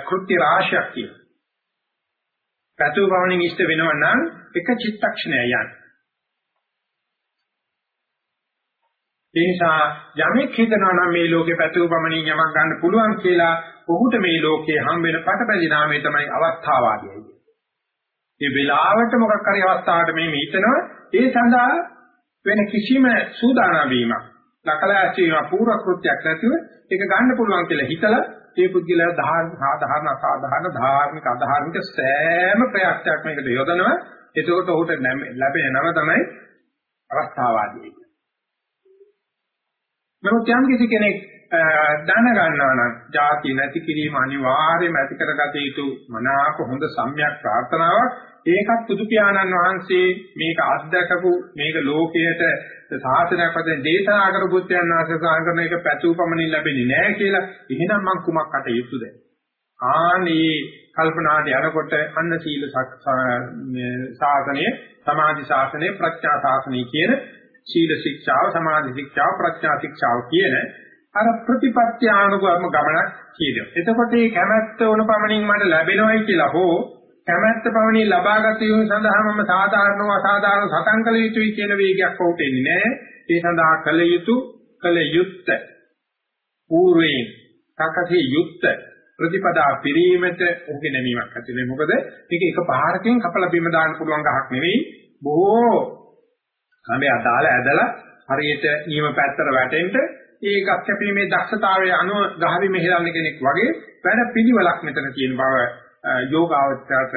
කෘත්‍ය රාශියක් තියෙනවා. පැතුපමණින් ඉෂ්ට වෙනව නම් එක චිත්තක්ෂණය යන්න. ඒ නිසා යමෙක් හිතනවා නම් මේ ලෝකේ පැතුපමණින් යමක් ගන්න පුළුවන් කියලා ඔහුට මේ ලෝකයේ හම් වෙන පටබැඳි නාමය තමයි අවස්ථාවාදීයි. මේ වෙලාවට මොකක් හරි අවස්ථාවකට මේ හිතනවා ඒ සඳහා වෙන කිසිම සූදානම් වීමක් ලකලාච වීම පූර්ව කෘත්‍යයක් නැතිව ඒක ගන්න පුළුවන් කියලා හිතලා ඒ පුද්ගලයා සාධාරණ අසාධාරණ ධාර්මික අධාර්මික සෑම ප්‍රයත්නයක් මේකට යොදනවා එතකොට ඔහුට ලැබෙන නම තමයි අවස්ථාවාදී. නමුත් යම් කිසි කෙනෙක් දැන ගන්නවා නම් ಜಾති නැති කිරීම අනිවාර්යයෙන්ම ඇති කරගත යුතු මනාක හොඳ සම්‍යක් ප්‍රාර්ථනාවක් ඒකත් පුදු පියාණන් වහන්සේ මේක අත්දකපු මේක ලෝකයට සාසනයක් වශයෙන් දේශනා කරපු පුත්‍යයන් වහන්සේ සාහන මේක පැතුපමණින් ලැබෙන්නේ නැහැ කියලා එහෙනම් මං කුමක් කට යුතුද ආනී කල්පනාදී අරකොට අන්න සීල ශාසනය සමාධි ශාසනය ප්‍රඥා ශාසනය කියන සීල ශික්ෂාව සමාධි ශික්ෂාව ප්‍රඥා ශික්ෂාව කියන අර ප්‍රතිපත්ති ආනුගම ගමනක් කියනවා. එතකොට මේ කැමැත්ත වුණ පමණින් මට ලැබෙනවයි කියලා හෝ කැමැත්ත පමණින් ලබාගත යුතු සඳහා මම සාධාරණව අසාධාරණ සටන් කළ යුතුයි කියන වේගයක් ඔහුට එන්නේ නැහැ. ඒ සඳහා කළ යුතු කළ යුත්ත పూర్වයෙන් සකසේ යුත්ත ප්‍රතිපදා පිරීමට ඔහුගේ නැමීමක් ඇති වෙන්නේ. මොකද මේක එක පාරකින් කපලා බිම දාන්න පුළුවන් ගහක් නෙවෙයි. බොහෝ කඹේ අදාළ ඇදලා හරියට ඊම පැත්තට වැටෙන්න ඒ ගස් කැපීමේ දක්ෂතාවයේ අනුව ගහවි මෙහෙරන්න කෙනෙක් වගේ වැඩ පිළිවෙලක් මෙතන තියෙන බව යෝගාවචරයට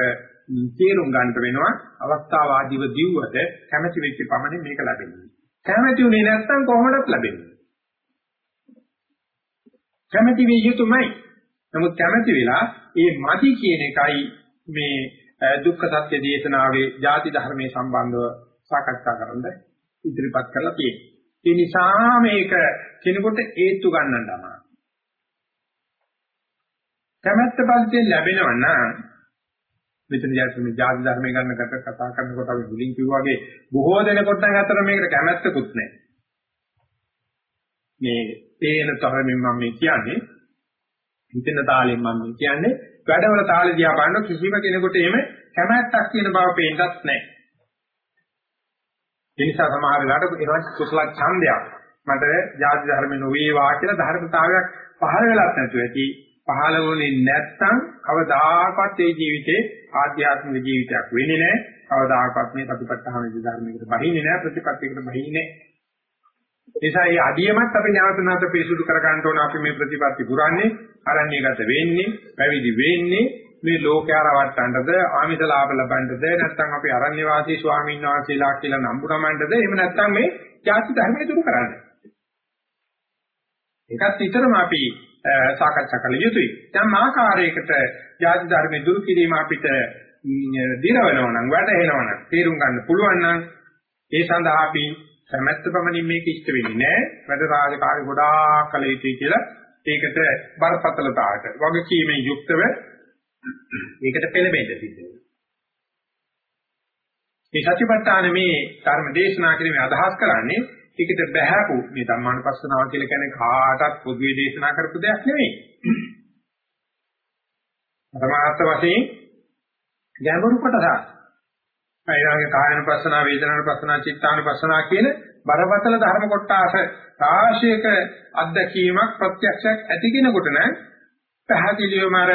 තේරුම් ගන්නට වෙනවා අවස්ථාවාදීව දිව්වට කැමැති වෙච්ච පමණින් මේක ලැබෙන්නේ. කැමැති උනේ නැත්නම් කොහොමදත් ලැබෙන්නේ. කැමැති විය යුතුමයි. නමුත් කැමැති වෙලා ඒ මදි කියන එකයි මේ දුක්ඛ සත්‍ය දේශනාවේ ಜಾති ධර්මයේ සම්බන්ධව සාකච්ඡා කරන්න ඉදිරිපත් කරලා තියෙන්නේ. ඒ නිසා මේක කෙනෙකුට හේතු ගන්නන්න තමයි. කැමැත්ත පරිදි ලැබෙනවා නම් මෙතන යන්නේ ජාති ධර්මය ගන්න කට කතා කරනකොට අපි මුලින් කිව්වා වගේ බොහෝ දෙනෙකුට නම් අතර මේකට කැමැත්තකුත් නැහැ. මේ තේන තරමින් මම මේ කියන්නේ හිතෙන තාලෙන් මම මේ කියන්නේ වැඩවල තාලෙ දිහා බලන කිසිම කෙනෙකුට එහෙම කැමැත්තක් කියන බව පේන්නත් නැහැ. ඒ නිසා සමහර වෙලාවට එනවා කුසල ඡන්දයක්. මට ජාති ධර්ම නොවේවා කියලා ධර්මතාවයක් පහළ වෙලත් නැතුව ඇති. පහළ වුණේ නැත්නම් කවදාකවත් ඒ ජීවිතේ ආධ්‍යාත්මික ජීවිතයක් වෙන්නේ නැහැ. කවදාකවත් මේ සතිපට්ඨාන ධර්මයකට බහින්නේ නැහැ ප්‍රතිපත්තියකට බහින්නේ නැහැ. නිසා මේ අඩියමත් අපි නැවත නැවත පිරිසුදු කර ගන්න ඕන අපි මේ ප්‍රතිපත්ති පුරන්නේ අරණ්‍යගත වෙන්නේ පැවිදි වෙන්නේ මේ ලෝකයා රවට්ටන්නද ආමිත ලාභ ලබන්නද නැත්නම් අපි අරණ්‍ය වාසී ස්වාමීන් වහන්සේලා කියලා නම්බු නමන්නද එහෙම නැත්නම් මේ ජාති ධර්මයේ දුරු කරන්නේ. ඒකත් විතරම අපි සාකච්ඡා කළ යුතුයි. දැන් ආකාරයකට ජාති ධර්මයේ දුරු කිරීම අපිට දිනවනවා නම් වැටහෙනවා නම් තේරුම් ගන්න පුළුවන් නම් ඒ සඳහා අපි සමත්ත පමණින් මේක ඉෂ්ට වෙන්නේ නැහැ. වැඩ රාජකාරී ගොඩාක් කළ යුතුයි කියලා ඒකට බරපතලතාවට වගකීමෙන් යුක්තව ඒකට පෙළඹෙන්න සිද්ධ වෙනවා. මේ සත්‍යපට්ඨාන මේ ධර්ම දේශනා කිරීමේ අදහස් කරන්නේ ඒකට බහැපු මේ ධම්මානුපස්සනාව කියලා කියන්නේ කාටත් පොදුවේ දේශනා කරපු දෙයක් නෙවෙයි. පරමාර්ථ වශයෙන් ගැඹුරු කොටසක්. ඊළඟ කායනුපස්සනා, වේදනානුපස්සනා, චිත්තානුපස්සනා කියන බරපතල ධර්ම කොටස රාශියක අත්දැකීමක් ප්‍රත්‍යක්ෂයක් ඇති කෙනෙකුට නම් පැහැදිලිවම අර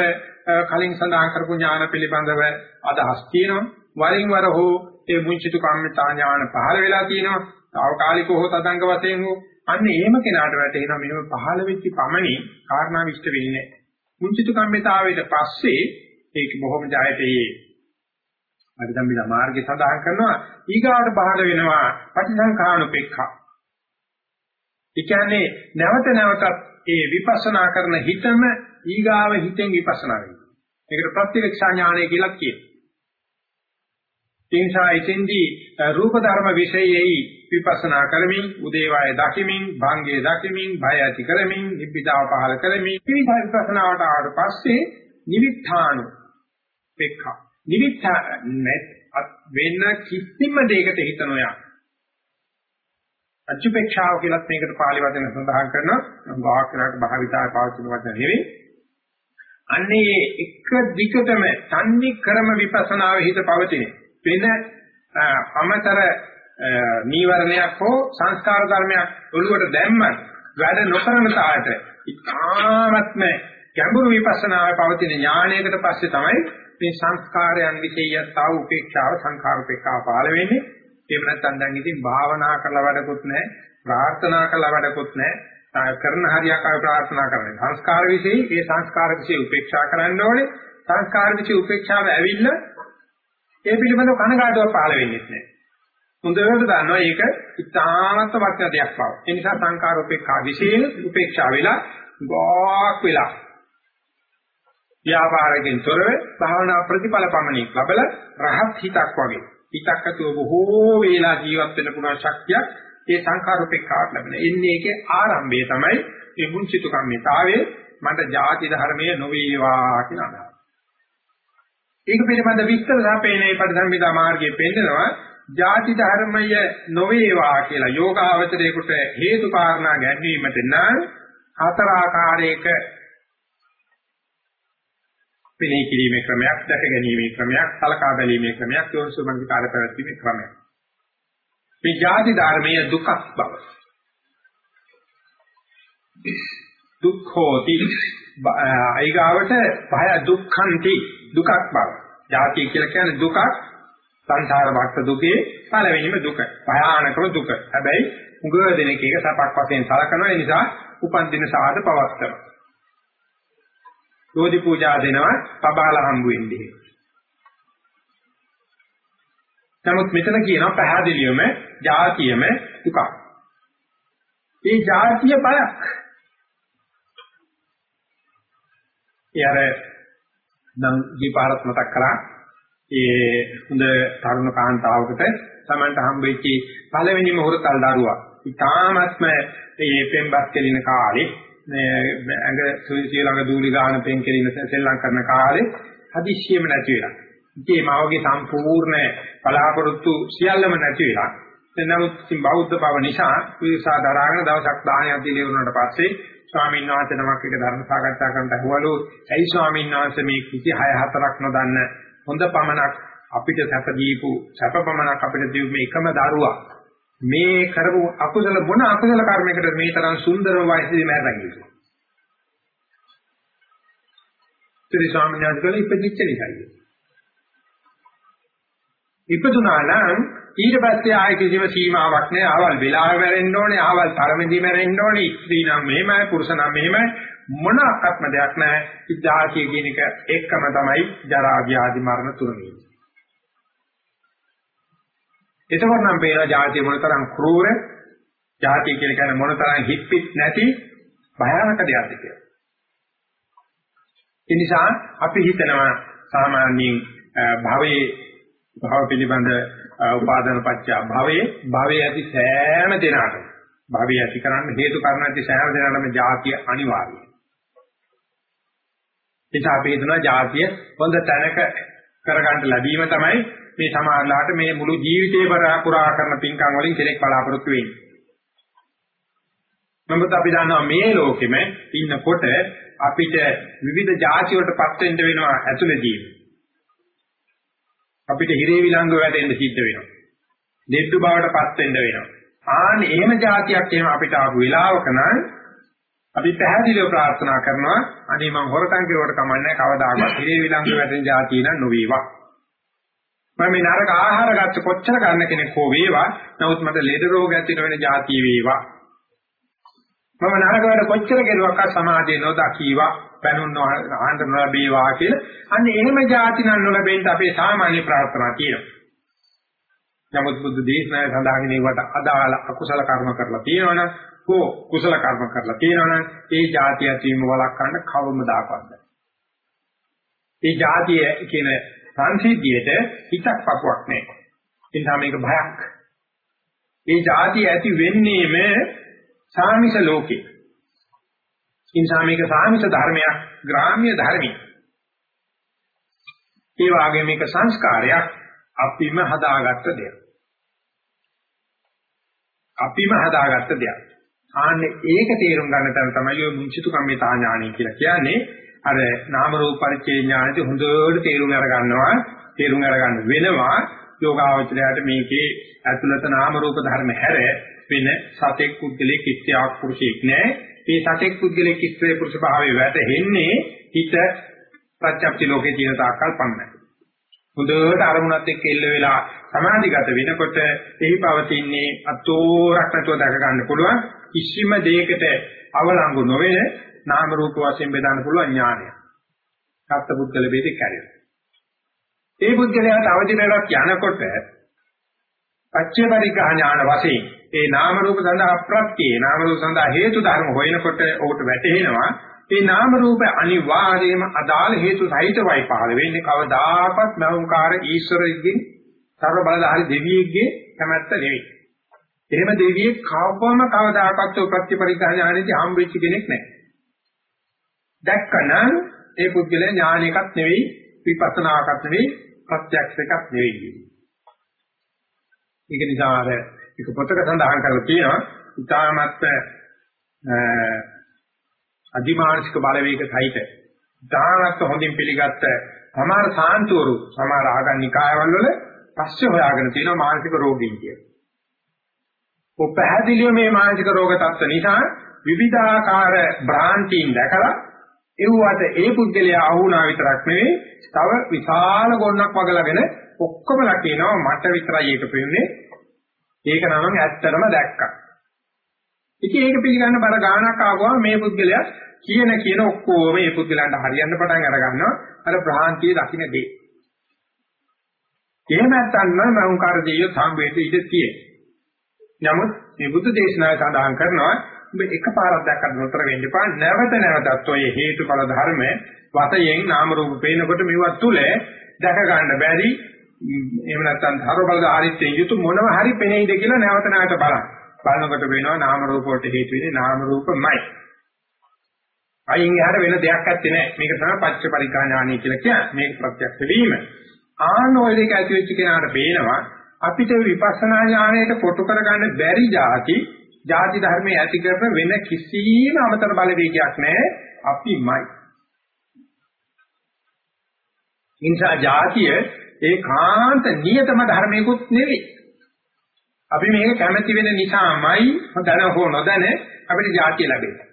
කලින් සඳහන් කරපු ඥාන පිළිබඳව අදහස් තියෙනවා වරින් වර හෝ ඒ මුංචිතු කම්මිතා ඥාන පහළ වෙලා තියෙනවා తాවකාලිකව හෝ තදංග වශයෙන් හෝ අන්න එහෙම කෙනාට වැටෙනවා මෙහෙම පහළ වෙච්ච පමණින් කාරණා විශ්ත වෙන්නේ නැහැ මුංචිතු කම්මිතාවේට පස්සේ ඒක බොහොම ජයතේ අදිදම්බිලා මාර්ගය සඳහන් කරනවා ඊගාවට පහළ වෙනවා පටිසංඛානුපෙක්ඛා ඒ කියන්නේ නැවත නැවතත් ඒ විපස්සනා කරන හිතම ඊගාව හිතෙන් විපස්සනා වෙනවා. ඒකට ප්‍රත්‍යක්ෂා ඥානය කියලා කියනවා. ඒ නිසා එතෙන්දී රූප ධර්ම විශේෂයෙහි විපස්සනා කරමින් උදේවාය දකිමින් භංගේ දකිමින් භය ඇති කරමින් නිබ්බිදාව පහල කරමින් විවිධ විපස්සනාවට ආවට පස්සේ නිවිත්ථානු පෙක්ඛා. නිවිත්ථ වෙන කිසිම දෙයකට හිත නොයන. අච්චුපේක්ෂාව කියලත් මේකට පාලි වචන සඳහන් කරනවා. වාක්‍යරට භාවිතාය පාවිච්චි කරන වචන නෙවෙයි. අන්නේ එක දිගටම තන්නේ ක්‍රම විපස්සනාවේ හිත පවතින. වෙන අමතර නීවරණයක් හෝ සංස්කාර ධර්මයක් ඔළුවට දැම්මත් වැඩ නොකරන තාලට ඉතාමත්ම ගැඹුරු විපස්සනාවේ පවතින ඥානයකට පස්සේ තමයි මේ සංස්කාරයන් විශේෂය තව උපේක්ෂාව සංඛාර උපේක්ෂාව පහළ වෙන්නේ එහෙම නැත්නම් දැන් ඉතින් භාවනා කරලා වැඩකුත් නැහැ ප්‍රාර්ථනා කරලා වැඩකුත් නැහැ කරන හරියක් අය ප්‍රාර්ථනා කරන්නේ සංස්කාර વિશે ඒ සංස්කාර વિશે උපේක්ෂා කරන්න ඕනේ සංස්කාර વિશે උපේක්ෂාව ඇවිල්ලා ඒ පිළිබඳව කනගාටුවක් පහළ වෙන්නේ නැහැ හොඳට දන්නවා ඒක ඉතාමත් වටින දෙයක් බව. ඒ නිසා සංකාර උපේක්ෂා විශේෂ උපේක්ෂා වෙලා ගොක් වෙලා ව්‍යාපාරයෙන් තොරව භාවනා ප්‍රතිඵල පමණින් ලැබල රහත් හිතක් වගේ හිතක්කතුව බොහෝ වේලා ජීවත් වෙන්න පුළුවන් ශක්තියක් ඒ සංඛාරූපේක්ෂාවට ලැබෙන. එන්නේ ඒකේ ආරම්භය තමයි මේ මුංචිතු කම්මිතාවේ මට ಜಾති ධර්මයේ නොවේවා කියන අදහස. ඒක පිළිබඳ විස්තර සාපේනේ පරිධර්මිතා මාර්ගයේ පෙන්නනවා ಜಾති ධර්මය නොවේවා කියලා යෝගාවචරයේකට හේතු කාරණා ගැනීමට නම් හතර ආකාරයක පෙනී කිරීමේ ක්‍රමයක්, දැක ගැනීමේ ක්‍රමයක්, සලකා බැලීමේ ක්‍රමයක්, යෝනිසෝමනසිකාර පැවැත්වීමේ ක්‍රමයක්. මේ ජාති ධර්මයේ දුකක් බව. දුක්ඛෝති අයිගාවට භය දුක්ඛන්ති දුකක් බව. ජාති කියලා කියන්නේ දුකක් සංසාර වට දුකේ පළවෙනිම දුක. භයානකම දුක. හැබැයි උගව දෙනෙක් එක සපක් වශයෙන් සලකනවා ඒ නිසා උපන් දින සාද පවස්තනවා. රෝදි පූජා දෙනවා පබාල හම්බ වෙන්නේ. නමුත් මෙතන කියනවා පැහැදිලිවම ಜಾතියම දුකක්. ඒ ಜಾතිය බයක්. ඒ අර නම් දීපාරත් මතක් කරා ඒ හොඳ තරුණ කාන්තාවකට Tamanට හම්බෙච්ච පළවෙනි මොහොතල් දරුවා. ඊටාත්ම මේ පෙම්බස් කෙලින කාලේ ඇඟ සුවිසිය ළඟ දූලි ගන්න පෙන් කෙලින සෙල්ලම් කරන කාලේ හදිස්සියෙම නැති වෙලා. ඉතින් මාවගේ සම්පූර්ණ බලාපොරොත්තු සියල්ලම නැති වෙලා. එනමුත් ඉතින් බෞද්ධ බව නිසා විසා දරාගෙන දවසක් දානයක් දීලා වුණාට පස්සේ ස්වාමීන් වහන්සේ නමක් එක ධර්ම සාකච්ඡා කරන්න ඇහුවලු ඇයි ස්වාමීන් වහන්සේ මේ කිසි 6 4ක් නොදන්න හොඳ පමණක් අපිට සැප දීපු සැප පමණක් අපිට දීපු මේ එකම දරුවා මේ කරපු අකුසල මොන අකුසල කර්මයකට මේ තරම් සුන්දරව වයසේදී මැරලා ගියේ. ත්‍රි ස්වාමීන් වහන්සේ ඉපදිච්ච නිසායි. ඉපදුනා නම් ඊට පස්සේ ආයේ කිසිම සීමාවක් නැහැ. ආවල් වෙලාවෙ මැරෙන්න ඕනේ, ආවල් තරමදී මැරෙන්න ඕනේ. ස්ත්‍රී නම් මෙහෙමයි, පුරුෂ නම් මෙහෙමයි. මොනක්වත්ම දෙයක් නැහැ. ඉජාතිය කියන එක එකම තමයි ජරා ව්‍යාධි මරණ තුනයි. එතකොට නම් පේනවා ජාතිය මොනතරම් ක්‍රූර ජාතිය කියලා කියන්නේ මොනතරම් හිප්පිත් නැති භයානක දෙයක්ද කියලා. ඒ නිසා අපි හිතනවා සාමාන්‍යයෙන් භවයේ භව පිළිබඳ උපාදාන පත්‍ය භවයේ භවයේ ඇති සෑම දෙනාටම භවයේ ඇති කරන්න හේතු කරන ඇති සෑම දෙනාටම ජාතිය අනිවාර්යයි. ඒ නිසා අපි හිතනවා ජාතිය හොඳ තැනක කරගන්න ලැබීම තමයි මේ සමාජලාට මේ මුළු ජීවිතේ පුරා කරන පින්කම් වලින් කෙනෙක් බලාපොරොත්තු වෙන්නේ. නමුත් අපි දන්නවා මේ ලෝකෙම ඉන්නකොට අපිට විවිධ ಜಾති වලටපත් වෙන්න වෙනවා ඇතුළේදී. අපිට හිරේ විලංගු වැටෙන්න සිද්ධ වෙනවා. දෙට්ටු බවටපත් වෙන්න වෙනවා. ආන් එහෙම જાතියක් එහෙම අපිට ආපු වෙලාවක නම් අපි පැහැදිලිව ප්‍රාර්ථනා කරනවා අනේ මං හොරතන් කෙරුවට කමන්නේ කවදාකවත් හිරේ විලංගු වැටෙන જાතිය නම් නොවේවා. මම මේ නරක ආහාර ගත්ත කොච්චර ගන්න කෙනෙක් හෝ වේවා නමුත් මට ලෙඩ රෝග ඇති වෙන જાතිය වේවා. මම නරක වැඩ කොච්චර කෙරුවක් සමාජයේ නොදකීවා පැනුම් ආහන්න නොලැබේවා කියලා. අන්න එහෙම જાතිනම් නොලැබෙන්න අපේ සාමාන්‍ය ප්‍රාර්ථනා තියෙනවා. නමුත් බුද්ධ දේශනාවේ සඳහන් ඒවට අදාළ අකුසල කර්ම කරලා තියෙනවනම් හෝ කුසල කර්ම කරලා තියෙනවනම් ඒ જાතිය ඇතිවීම වළක්වන්න කවමදාකවත් බැහැ. ඒ જાතිය කියන සංසිද්ධියට හිතක් පපුවක් නැහැ. ඒ නිසා මේක බයක්. ඒ જાතිය ඇති වෙන්නේම සාමිෂ ලෝකේ. ඒ නිසා මේක සාමිස ධර්මයක්, ග්‍රාම්‍ය ධර්මයක්. ඒ වගේ මේක සංස්කාරයක් අපිම හදාගත්ත දෙයක්. අපිම හදාගත්ත දෙයක්. ආන්නේ ඒක තේරුම් ගන්න තැන තමයි ඔය මුංචිතු කම්මිතා ඥානය කියලා කියන්නේ. අර නාම රූප පරිච්ඡේ ඥානෙදී හොඳට තේරුම් අරගන්නවා. තේරුම් අරගන්න වෙනවා යෝගාවචරයට මේකේ ඇතුළත නාම රූප ධර්ම හැර වෙන සතෙක් පුද්ගලෙක් ඉස්ත්‍යාවක් පුරුෂයෙක් නෑ. මේ සතෙක් පුද්ගලෙක් ඉස්ත්‍රේ පුරුෂ භාවයේ වැටෙන්නේ හිත ප්‍රත්‍යක්ෂ ලෝකේ තියෙන තාක්කල් පමණයි. හොඳට අරමුණත් එක්ක එල්ල වෙලා සමාධිගත වෙනකොට එහි පවතින්නේ අතෝරක් නැතුව දැක ගන්න පුළුවන් කිසිම දෙයකට අවලංගු නොවන නාම රූප වශයෙන් බෙදන්න පුළුවන් ඥානය. සත්පුද්ගල වේදේ කැරේ. ඒ පුද්ගලයාට අවදි වෙලක් යනකොට පච්චේ පරිග්‍රහ ඥාන වශයෙන් ඒ නාම රූප සඳහා ප්‍රත්‍යේ නාම රූප සඳහා හේතු ධර්ම හොයනකොට ඔහුට වැටහෙනවා ඒ නාම රූප අනිවාර්යයෙන්ම අදාළ හේතු සහිතවයි පහළ වෙන්නේ කවදාකවත් නවුකාර ඊශ්වරයෙක්ගෙන් සර්ව බලධාරී දෙවියෙක්ගේ කැමැත්ත නෙවෙයි. එහෙම දෙවියෙක් කවවම කවදාකවත් ප්‍රතිපරිග්‍රහ ඥානෙදී හම් වෙච්ච කෙනෙක් නැහැ. දැක්කනම් ඒ පුද්ගලයා ඥානයකත් නෙවෙයි විපස්සනාවකත් නෙවෙයි ප්‍රත්‍යක්ෂයකත් නෙවෙයි. ඒක නිසා අර එක පොතක සඳහන් කරලා තියෙනවා ඉතාමත් අධිමානසික බලවේග සහිත දානත් හොඳින් පිළිගත්ත සමහර සාන්තුවරු සමහර ආගම් නිකායවල වල පස්සේ හොයාගෙන තියෙනවා මානසික රෝගීන් කියලා. ඔය පැහැදිලිව මේ මානසික රෝග තත්ත්ව නිසා විවිධාකාර භ්‍රාන්තීන් දැකලා ඒවට ඒ පුද්ගලයා අහුණා විතරක් නෙවෙයි තව විශාල ගොන්නක් වගලාගෙන ඔක්කොමලා කියනවා මට විතරයි ඒක පෙන්නේ ඒක නම් ඇත්තටම දැක්කා ඉතින් ඒක පිළිගන්න බර ගානක් ආවම මේ පුද්ගලයා කියන කියන ඔක්කොම මේ පුද්ගලයන්ට හරියන්න පටන් අර ගන්නවා අර ප්‍රහාන්තියේ දකින්න දේ. එහෙම නැත්නම් මෞංකාර දෙයියෝ සම්වේද ඉඳ තියෙයි. නමුත් මේ බුදු දේශනාව සඳහන් කරනවා ඔබ එකපාරක් දැක්කට නතර වෙන්න එපා නැවත නැවතත් ඔය හේතුඵල ධර්ම වතයෙන් නාම රූප පේනකොට මේවා තුල දැක ගන්න බැරි එහෙම නැත්නම් ධර්ම බලධාරීත්වයෙන් යුතු මොනව හරි පෙනෙයිද කියලා නැවත නැවත බලන්න. බලනකොට වෙනවා නාම රූප වලට හේතු වෙන්නේ නාම රූපමයි. අයින් එහාට වෙන දෙයක් නැත්තේ නෑ. මේක තමයි පච්ච පරිකා ඥානය කියලා කියන්නේ. මේක ප්‍රත්‍යක්ෂ වීම. ආනෝයික ඇති වෙච්ච කෙනාට පේනවා අපිට විපස්සනා ඥානයට කොටු කරගන්න බැරි જાති ಜಾති ධර්මයේ ඇති කරන වෙන කිසිම අමතර බලවේගයක් නැහැ අපිමයි. ඉන්සා જાතිය ඒකාන්ත නියතම ධර්මයකුත් නෙවෙයි. අපි මේක කැමැති වෙන නිසාමයි දැන හෝ නොදැන අපිට ಜಾතිය ලැබෙන්නේ.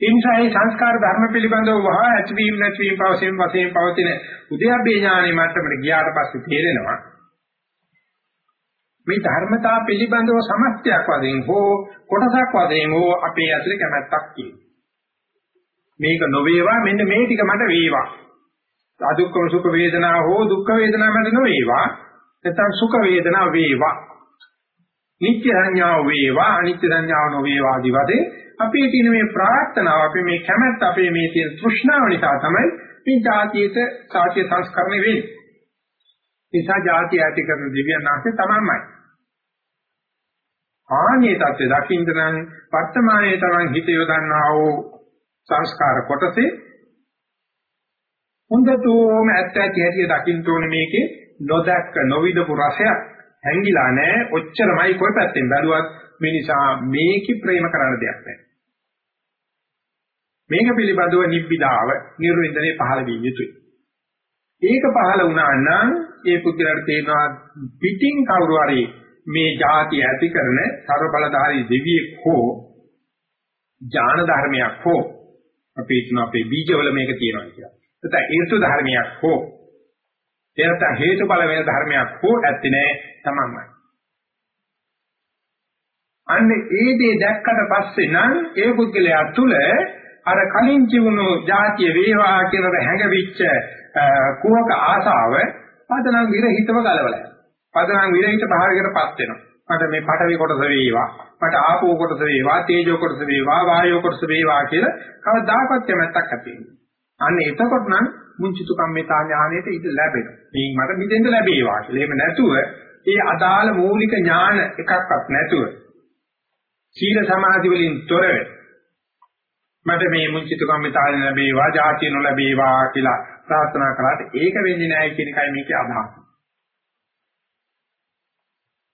ඉන්සයි සංස්කාර ධර්ම පිළිබඳව වහ ඇතිවීම නැතිවීම පවසෙන් වශයෙන් පවතින උද්‍යප්පේ ඥානෙ මට්ටමට ගියාට පස්සේ තේරෙනවා මේ ධර්මතා පිළිබඳව සමස්තයක් වශයෙන් හෝ කොටසක් වශයෙන් හෝ අපේ ඇතුලේ කැමැත්තක් තියෙනවා. මේක නොවේවා මෙන්න මේ ටික මට වේවා. අදුක්කම සුඛ වේදනා හෝ දුක්ඛ වේදනා මට නොවේවා. නැත්නම් සුඛ වේදනා වේවා. නිත්‍ය සංඥාව වේවා අනිත්‍ය සංඥාව නොවේවා ආදි වශයෙන් අපේ තියෙන මේ ප්‍රාර්ථනාව අපේ මේ කැමැත්ත අපේ මේ තියෙන තෘෂ්ණාව නිසා තමයි මේ જાතියට සාත්‍ය සංස්කරණය වෙන්නේ. නිසා જાතිය ඇති කරන දිව්‍යන් ආශ්‍රය තමයිමයි. ආනේ තත්ත්වය දකින්න නම් වර්තමානයේ තමන් හිත යොදන්නා වූ සංස්කාර කොටසේ හොඳටම ඇත්ත ඇති ඇති දකින්න ඕනේ මේකේ නොදැක්ක නොවිදපු රසයක් හැංගිලා නැහැ. ඔච්චරමයි කොයි පැත්තෙන් බැලුවත් මේ නිසා මේකේ ප්‍රේම කරන්න දෙයක් නැහැ. මේක පිළිබඳව නිබ්බිදාව, නිර්වින්දනේ පහළ විය යුතුයි. ඒක පහළ වුණා නම් ඒ පුද්ගලයාට තේනවා පිටින් කවුරු හරි මේ જાති ඇති කරන ਸਰව බලධාරී දෙවියෙක් හෝ ඥාන ධර්මයක් හෝ අපි හිතන අපේ බීජවල මේක තියෙනවා කියලා. නැත්නම් හේතු ධර්මයක් හෝ එනත හේතු බල වෙන ධර්මයක් හෝ ඇත්තේ නැහැ තමන්මයි. අන්නේ ඒ දේ දැක්කට පස්සේ නම් ඒ පුද්ගලයා තුල අර කලින් ජීවුණු જાතිය වේවා කියන හැඟවිච්ච කුහක ආසාව පදනම් විරහිතව ගලවලා. පදනම් විරහිත භාවයකටපත් වෙනවා. මට මේ පඨවි කොටස වේවා, මට ආපෝ කොටස වේවා, තේජෝ කොටස වේවා, වායෝ කොටස වේවා කියලා කවදාකවත් කැමැත්තක් ඇති වෙන්නේ. අන්න එතකොට නම් මුංචිතු කම්මිතා ඥාණයට ඉඳ ලැබෙනවා. මේ මට මිදෙන්න ලැබේවා කියලා. එහෙම නැතුව ඒ අදාළ මූලික ඥාන එකක්වත් නැතුව සීල සමාධි වලින් තොරව මට මේ මුංචිතු කම්මිතාල ලැබේවා, ජාතිය නොලැබේවා කියලා ප්‍රාර්ථනා කරාට ඒක වෙන්නේ නැහැ කියන එකයි මේකේ අදහස.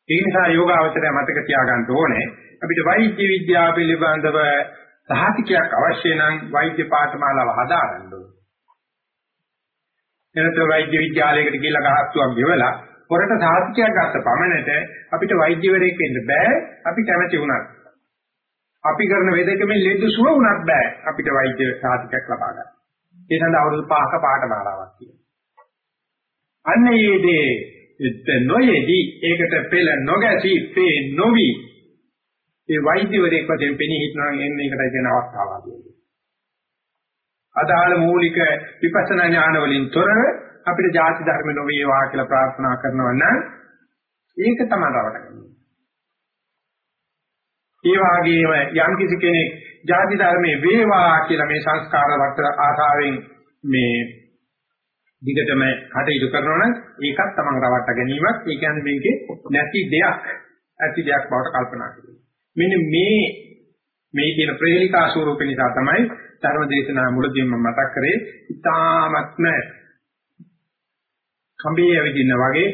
ඒ නිසා යෝගාවචරය මතක තියාගන්න ඕනේ අපිට වෛද්‍ය විද්‍යාව පිළිබඳව සහතිකයක් අවශ්‍ය නම් වෛද්‍ය පාඨමාලාව හදාගන්න ඕනේ. එනතර වෛද්‍ය විද්‍යාලයකට ගිහිල්ලා ගහස්තුවක් ගෙවලා පොරට සාහිත්‍යයක් ගත්ත පමණට අපිට වෛද්‍යවරයෙක් වෙන්න බෑ අපි කැමති වුණත්. අපි කරන වේදකමෙන් ලෙඩ සුව වුණත් බෑ අපිට වෛද්‍ය සාහිත්‍යයක් ලබා ගන්න. ඒ සඳහා අවුරුදු 5ක පාඨමාලාවක් තියෙනවා. අන්න ඒ දේ නොයේදී ඒකට පෙළ නොගැසී පේ නොවි ඒ වෛද්‍යවරයෙක් වශයෙන් පෙනී හිටනවා එන්නේ ඒකටයි කියන අවස්ථාවක් කියන්නේ. අදාළ මූලික විපස්සනා ඥාන වලින් තොරව අපිට ಜಾති ධර්ම නොවේවා කියලා ප්‍රාර්ථනා කරනවා නම් ඒක තමයි රවටගන්නේ. ඒ වගේම යම් කිසි කෙනෙක් ಜಾති ධර්මයේ වේවා කියලා මේ සංස්කාර වට ආසාවෙන් මේ දිගටම කටයුතු කරනවා නම් ඒකත් තමන් රවට්ට ගැනීමක්. ඒ කියන්නේ මේකේ නැති දෙයක් ඇති දෙයක් බවට කල්පනා කිරීම. මෙන්න මේ මේ කියන ප්‍රේලිකා ස්වරූප නිසා තමයි ධර්ම දේශනා මුලදීම මතක් කරේ ඉතාමත්ම කම්බේ ඇවිදින්න වගේ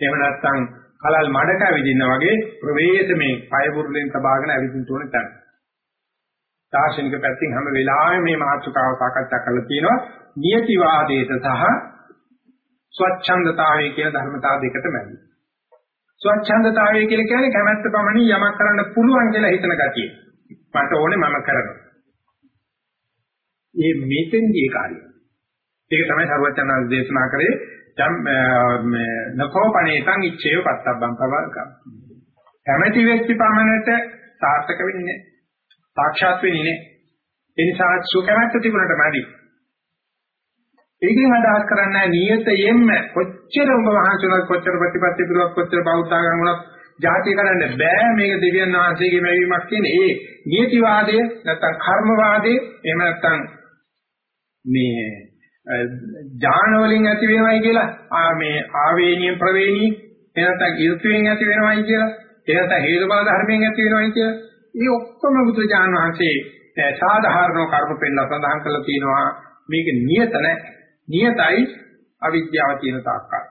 එහෙම නැත්නම් කලල් මඩක ඇවිදින්න වගේ ප්‍රවේශමේ පය බුරුලෙන් තබාගෙන ඇවිදින්න ඕනේ තැන. දාර්ශනික පැත්තෙන් හැම වෙලාවෙම මේ මාතෘකාව සාකච්ඡා කරලා තියෙනවා නියතිවාදයට සහ ස්වච්ඡන්දතාවය කියන ධර්මතාව දෙකට මැදි. ස්වච්ඡන්දතාවය කියලා කියන්නේ කැමැත්ත පමණින් යමක් කරන්න පුළුවන් කියලා හිතන ගතිය. මට ඕනේ මම කරනවා. මේ මෙතෙන්දී කාර්යය. ඒක තමයි සරුවචන දේශනා කරේ මේ නකෝපණේතං ඉච්ඡේව පත්තබ්බං පවක. කැමැති වෙච්ච පමණට සාර්ථක වෙන්නේ නැහැ. සාක්ෂාත් වෙන්නේ නැහැ. ඒ නිසා සුකමැත්ත තිබුණට මදි. ඒකෙන් අදහස් කරන්නේ නියතයෙන්ම කොච්චර ඔබ වහන්සේලා කොච්චර ප්‍රතිපත්ති පිළිවක් කොච්චර බෞද්ධාගම වුණත් ಜಾති කරන්න බෑ. මේක දෙවියන් වහන්සේගේ මැවීමක් කියන ඒ නියතිවාදය නැත්තම් කර්මවාදය එහෙම නැත්තම් මේ ඥාන වලින් ඇති වෙනවයි කියලා ආ මේ ආවේනිය ප්‍රවේණී එනතන ඍතුයෙන් ඇති වෙනවයි කියලා එනතන හේතුඵල ධර්මයෙන් ඇති වෙනවයි කියලා. මේ ඔක්කොම බුදු ඥාන වහන්සේ සාධාරණ කර්ම පෙන්නලා සඳහන් කරලා තියෙනවා. මේක නියත නැහැ නියතයි. අවිද්‍යාව තියෙන තාක්කල්.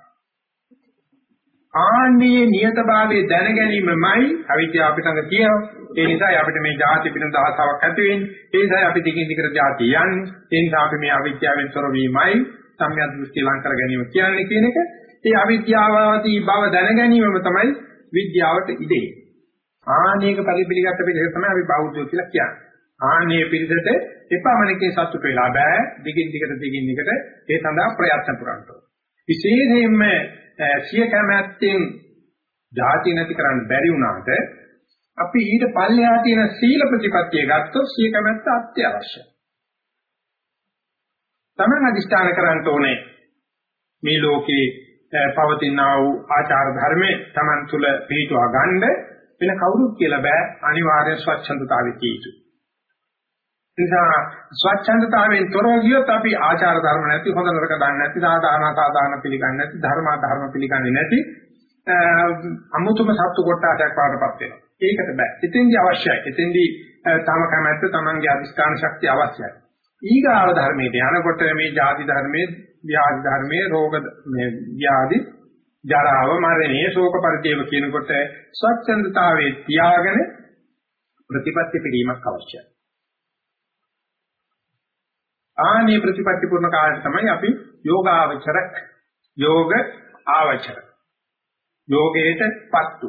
ආන්නේ නියත භාවයේ දැන ගැනීමමයි අවිද්‍යාව අපිට ළඟ තියෙනවා. ඒ නිසායි අපිට මේ ಜಾති පිළිබඳ ආසාවක් ඇති වෙන්නේ. ඒ නිසායි අපි දිගින් දිගට ಜಾති යන්නේ. ඒ නිසා අපි මේ අවිද්‍යාවෙන් තොර වීමයි සම්‍යක් දෘෂ්ටි ලං කර ගැනීම කියන්නේ කියන එක. ඒ අවිද්‍යාවාදී බව දැන ගැනීමම තමයි විද්‍යාවට ඉදේ. ආනේක පරිපිලිගත පිළිවෙල තමයි අපි බෞද්ධයෝ කියලා කියන්නේ. ආනේ පිළිසෙට එපමණකේ සතුට වෙලා බෑ. දිගින් දිගට දිගින් දිගට. ඒ සඳහා ප්‍රයත්න පුරන්න විශේෂයෙන්ම සිය කැමැත්තෙන් ಜಾති නැති කරන්න බැරි වුණාට අපි ඊට පල්ලෙහා තියෙන සීල ප්‍රතිපත්තිය ගත්තොත් සිය කැමැත්ත අත්‍යවශ්‍යයි. තමන් අදිෂ්ඨාන කරන්න ඕනේ. මේ ලෝකේ පවතිනා වූ ආචාර ධර්මයේ තමන් තුළ පිළිටුවා ගන්න වෙන කවුරුත් කියලා බෑ. අනිවාර්ය ස්වච්ඡන්දතාවයේ තියෙන්නේ. නිසා ස්වච්ඡන්දතාවයෙන් තොරව ගියොත් අපි ආචාර ධර්ම නැති හොඳ නරක දන්නේ නැති සාධාරණ සාධාරණ පිළිගන්නේ නැති ධර්ම ධර්ම පිළිගන්නේ නැති අමුතුම සත්තු කොටාටක් පාඩපත් වෙනවා. ඒකට බෑ. එතෙන්දී අවශ්‍යයි. එතෙන්දී තම කැමැත්ත තමන්ගේ අධිෂ්ඨාන ශක්තිය අවශ්‍යයි. ඊගාව ධර්මයේ යනකොට මේ ජාති ධර්මයේ ව්‍යාධි ධර්මයේ රෝග මේ ව්‍යාධි ජරාව මරණය ශෝක පරිදේව කියනකොට ස්වච්ඡන්දතාවයේ තියාගෙන ප්‍රතිපත්ති පිළිමක් අවශ්‍යයි. ආනේ ප්‍රතිපත්ති පුරණ කාලයට තමයි අපි යෝගාවචර යෝග ආවචර යෝගයටපත්තු.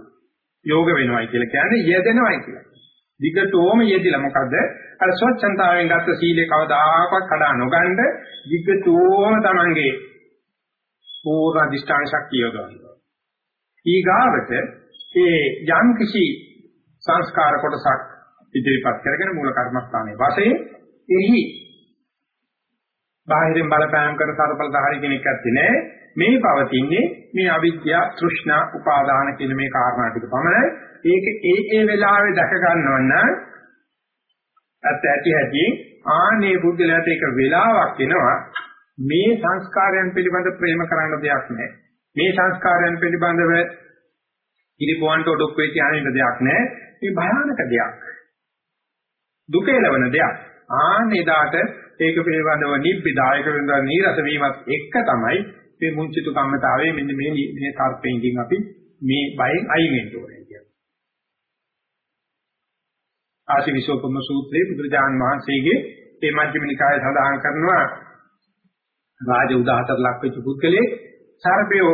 යෝග වෙනවයි කියලා කියන්නේ යෙදෙනවයි කියලා. විගතෝම යෙදිලා මොකද අර ස්වච්ඡන්තාවෙන් ගත්ත සීලේ කවදාකවත් කඩා නොගන්න විගතෝම Tamange පූර්ණ අධිෂ්ඨාන ශක්තිය යොදවනවා. ඊගාවට ඒ යම් කිසි සංස්කාර කොටසක් ඉදිරිපත් කරගෙන මූල කර්මස්ථානයේ වශයෙන් එහි බාහිරින් බලපෑම් කරන සර්පලධාරී කෙනෙක් ඇත්තේ නෑ. මේ පවතින්නේ මේ අවිද්‍යාව තෘෂ්ණා උපාදාන කියන මේ කාරණා ටික පමණයි. ඒක ඒ ඒ වෙලාවේ දැක ගන්නව නම් ඇත්ත ඇති ඇති ආනේ බුද්ධලයට ඒක වෙලාවක් වෙනවා මේ සංස්කාරයන් පිළිබඳ ප්‍රේම කරන්න දෙයක් නැහැ මේ සංස්කාරයන් පිළිබඳව ඉලිපොවන්ට ඔඩොක්කේ කියන දෙයක් නැහැ මේ භයානක දෙයක්. දුක එළවන දෙයක්. ආන්නේ දාට ඒක පිළිබඳව නිබ්බිදායක වෙනවා නීරස වීමත් එක්ක තමයි මේ මුංචිතු කම්මතාවයේ මෙන්න මේ මේ තර්පයෙන් අපි මේ බයෙන් අයින් වෙන්න ඕනේ කියන්නේ. ආශිවිසෝපම සූත්‍රයේ බුදුරජාන් වහන්සේගේ මේ මජ්ක්‍ධිම නිකායේ සඳහන් කරනවා රාජ උදාහතර ලක් වෙච්ච පුද්ගලයෙක් සර්පයෝ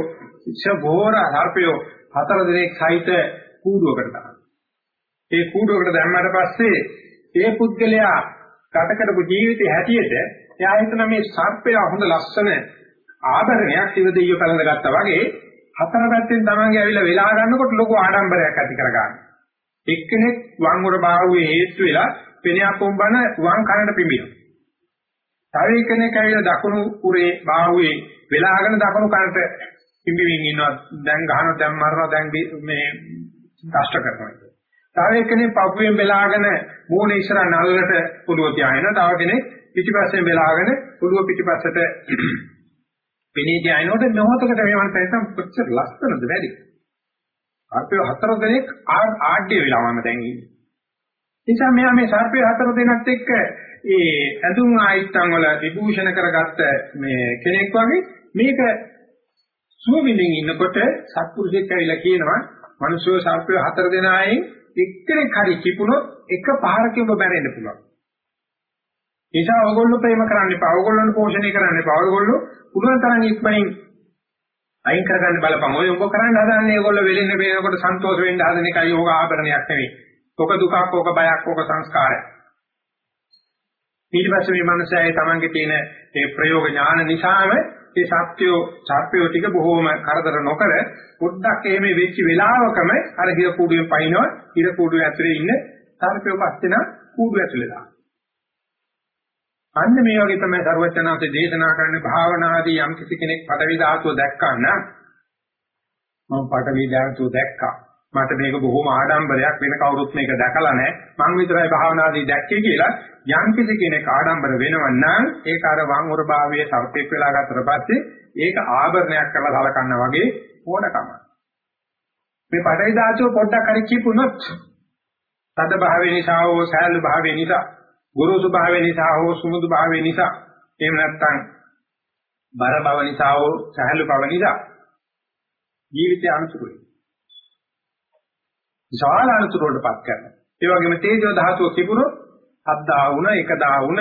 ශඝෝර සර්පයෝ හතර දිනක් සහිත කූඩුවකට දානවා. ඒ කූඩුවකට දැම්මට පස්සේ ඒ පුද්ගලයා ගත කරපු ජීවිතේ හැටියට එයා හිතන මේ සර්පය හොඳ ලස්සන ආභරණයක් ඉව දෙයිය කලඳ ගත්තා වගේ හතර පැත්තෙන් තමන්ගේ ඇවිල්ලා වෙලා ගන්නකොට ලොකු ආඩම්බරයක් ඇති කර ගන්න. එක්කෙනෙක් වම් උර බාහුවේ හේතු වෙලා පෙනයක් පොම්බන වම් කනට පිඹිනවා. තව එක්කෙනෙක් ඇවිල්ලා දකුණු උරේ බාහුවේ වෙලාගෙන දකුණු කනට පිඹිමින් ඉන්නවා. දැන් ගහනවා දැන් මරනවා දැන් මේ කෂ්ට කරනවා. තව එක්කෙනෙක් පපුවෙන් බෙලාගෙන මූණ ඉස්සර නල්ලට පුළුව තියාගෙන තව කෙනෙක් පිටිපස්සෙන් බෙලාගෙන පුළුව පිටිපස්සට පෙනී තියානකොට මොහොතකට මේ මනස නැත්නම් කොච්චර ලස්සනද වැඩි. සර්පය හතර දෙනෙක් ආඩ්‍ය වෙලා මම දැන් ඉන්නේ. නිසා මෙයා මේ සර්පය හතර දෙනෙක් එක්ක ඒ ඇඳුම් ආයිත්තන් වල විභූෂණ කරගත්ත මේ කෙනෙක් වගේ මේක සුවවිඳින් ඉන්නකොට සත්පුරුෂෙක් ඇවිල්ලා කියනවා මනුෂ්‍ය සර්පය හතර දෙනායින් එක්කෙනෙක් හරි කිපුණොත් එක පහරකින් ඔබ බැරෙන්න පුළුවන්. ඒ නිසා ඔයගොල්ලෝ ප්‍රේම කරන්න එපා. ඔයගොල්ලෝන පෝෂණය කරන්න එපා. ඔයගොල්ලෝ පුළුවන් තරම් ඉක්මනින් අයින් කරගන්න බලපන්. ඔය ඔබ කරන්න හදන්නේ ඔයගොල්ලෝ වෙලෙන්න වේනකොට සන්තෝෂ වෙන්න හදන එකයි යෝග ආභරණයක් නෙවෙයි. ඔක දුකක්, ඔක බයක්, ඔක සංස්කාරයක්. ඊට පස්සේ මේ මනසයි තමන්ගේ තියෙන ඒ ප්‍රයෝග ඥාන නිසාම ඒ සත්‍යෝ සත්‍යෝ ටික බොහෝම කරදර නොකර පොඩ්ඩක් එහෙම වෙච්ච වෙලාවකම අර හිර කූඩුවෙන් පයින්නවා හිර කූඩුවේ ඇතුලේ ඉන්න සර්පයෝ පස්සේ නම් කූඩුව ඇතුලේ දාන. අන්න මේ වගේ තමයි සර්වචනාන්තේ දේශනා කරන්නේ භාවනාදී යම් කිසි කෙනෙක් පඩවි ධාතුව දැක්කා නම් මම පඩවි ධාතුව දැක්කා. මට මේක බොහොම ආඩම්බරයක් වෙන කවුරුත් මේක දැකලා නැහැ. මං විතරයි භාවනාදී දැක්කේ කියලා යම් කිසි කෙනෙක් ආඩම්බර වෙනව නම් ඒක අර වං උර භාවයේ සර්පෙක් වෙලා ගත්තට පස්සේ ඒක ආභරණයක් කරලා සලකනවා වගේ ඕනකම. මේ පඩවි ධාතුව පොඩ්ඩක් හරි කිපුණොත් තද භාවය නිසා හෝ සෑලු භාවය නිසා ගුරුසු භාවය නිසා හෝ සුමුදු භාවය නිසා එහෙම නැත්නම් බර බව නිසා හෝ සෑලු බව නිසා ජීවිතය අනුසුරුයි. විශාල අනතුර වලටපත් කරනවා. ඒ වගේම තේජෝ ධාතුව කිපුණොත් අද්දා වුණ, එකදා වුණ,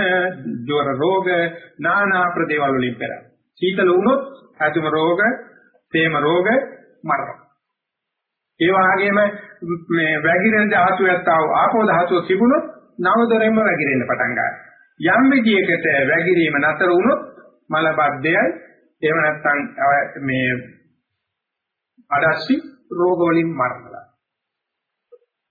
ජොර රෝග, නානා ප්‍රදේවල් වලින් පෙරන. සීතල වුණොත් ඇතුම රෝග, තේම රෝග, මරණ. ඒ වගේම මේ වැగిරෙන ධාතුවත් ආව ආපෝ ධාතුව තිබුණොත් නවදරෙම වැగిරෙන්න පටන් ගන්නවා. යම් විදියකට වැగిරීම නැතර වුණොත් මලබද්ධයයි එහෙම නැත්නම් මේ අඩස්සි රෝග වලින් මරණය.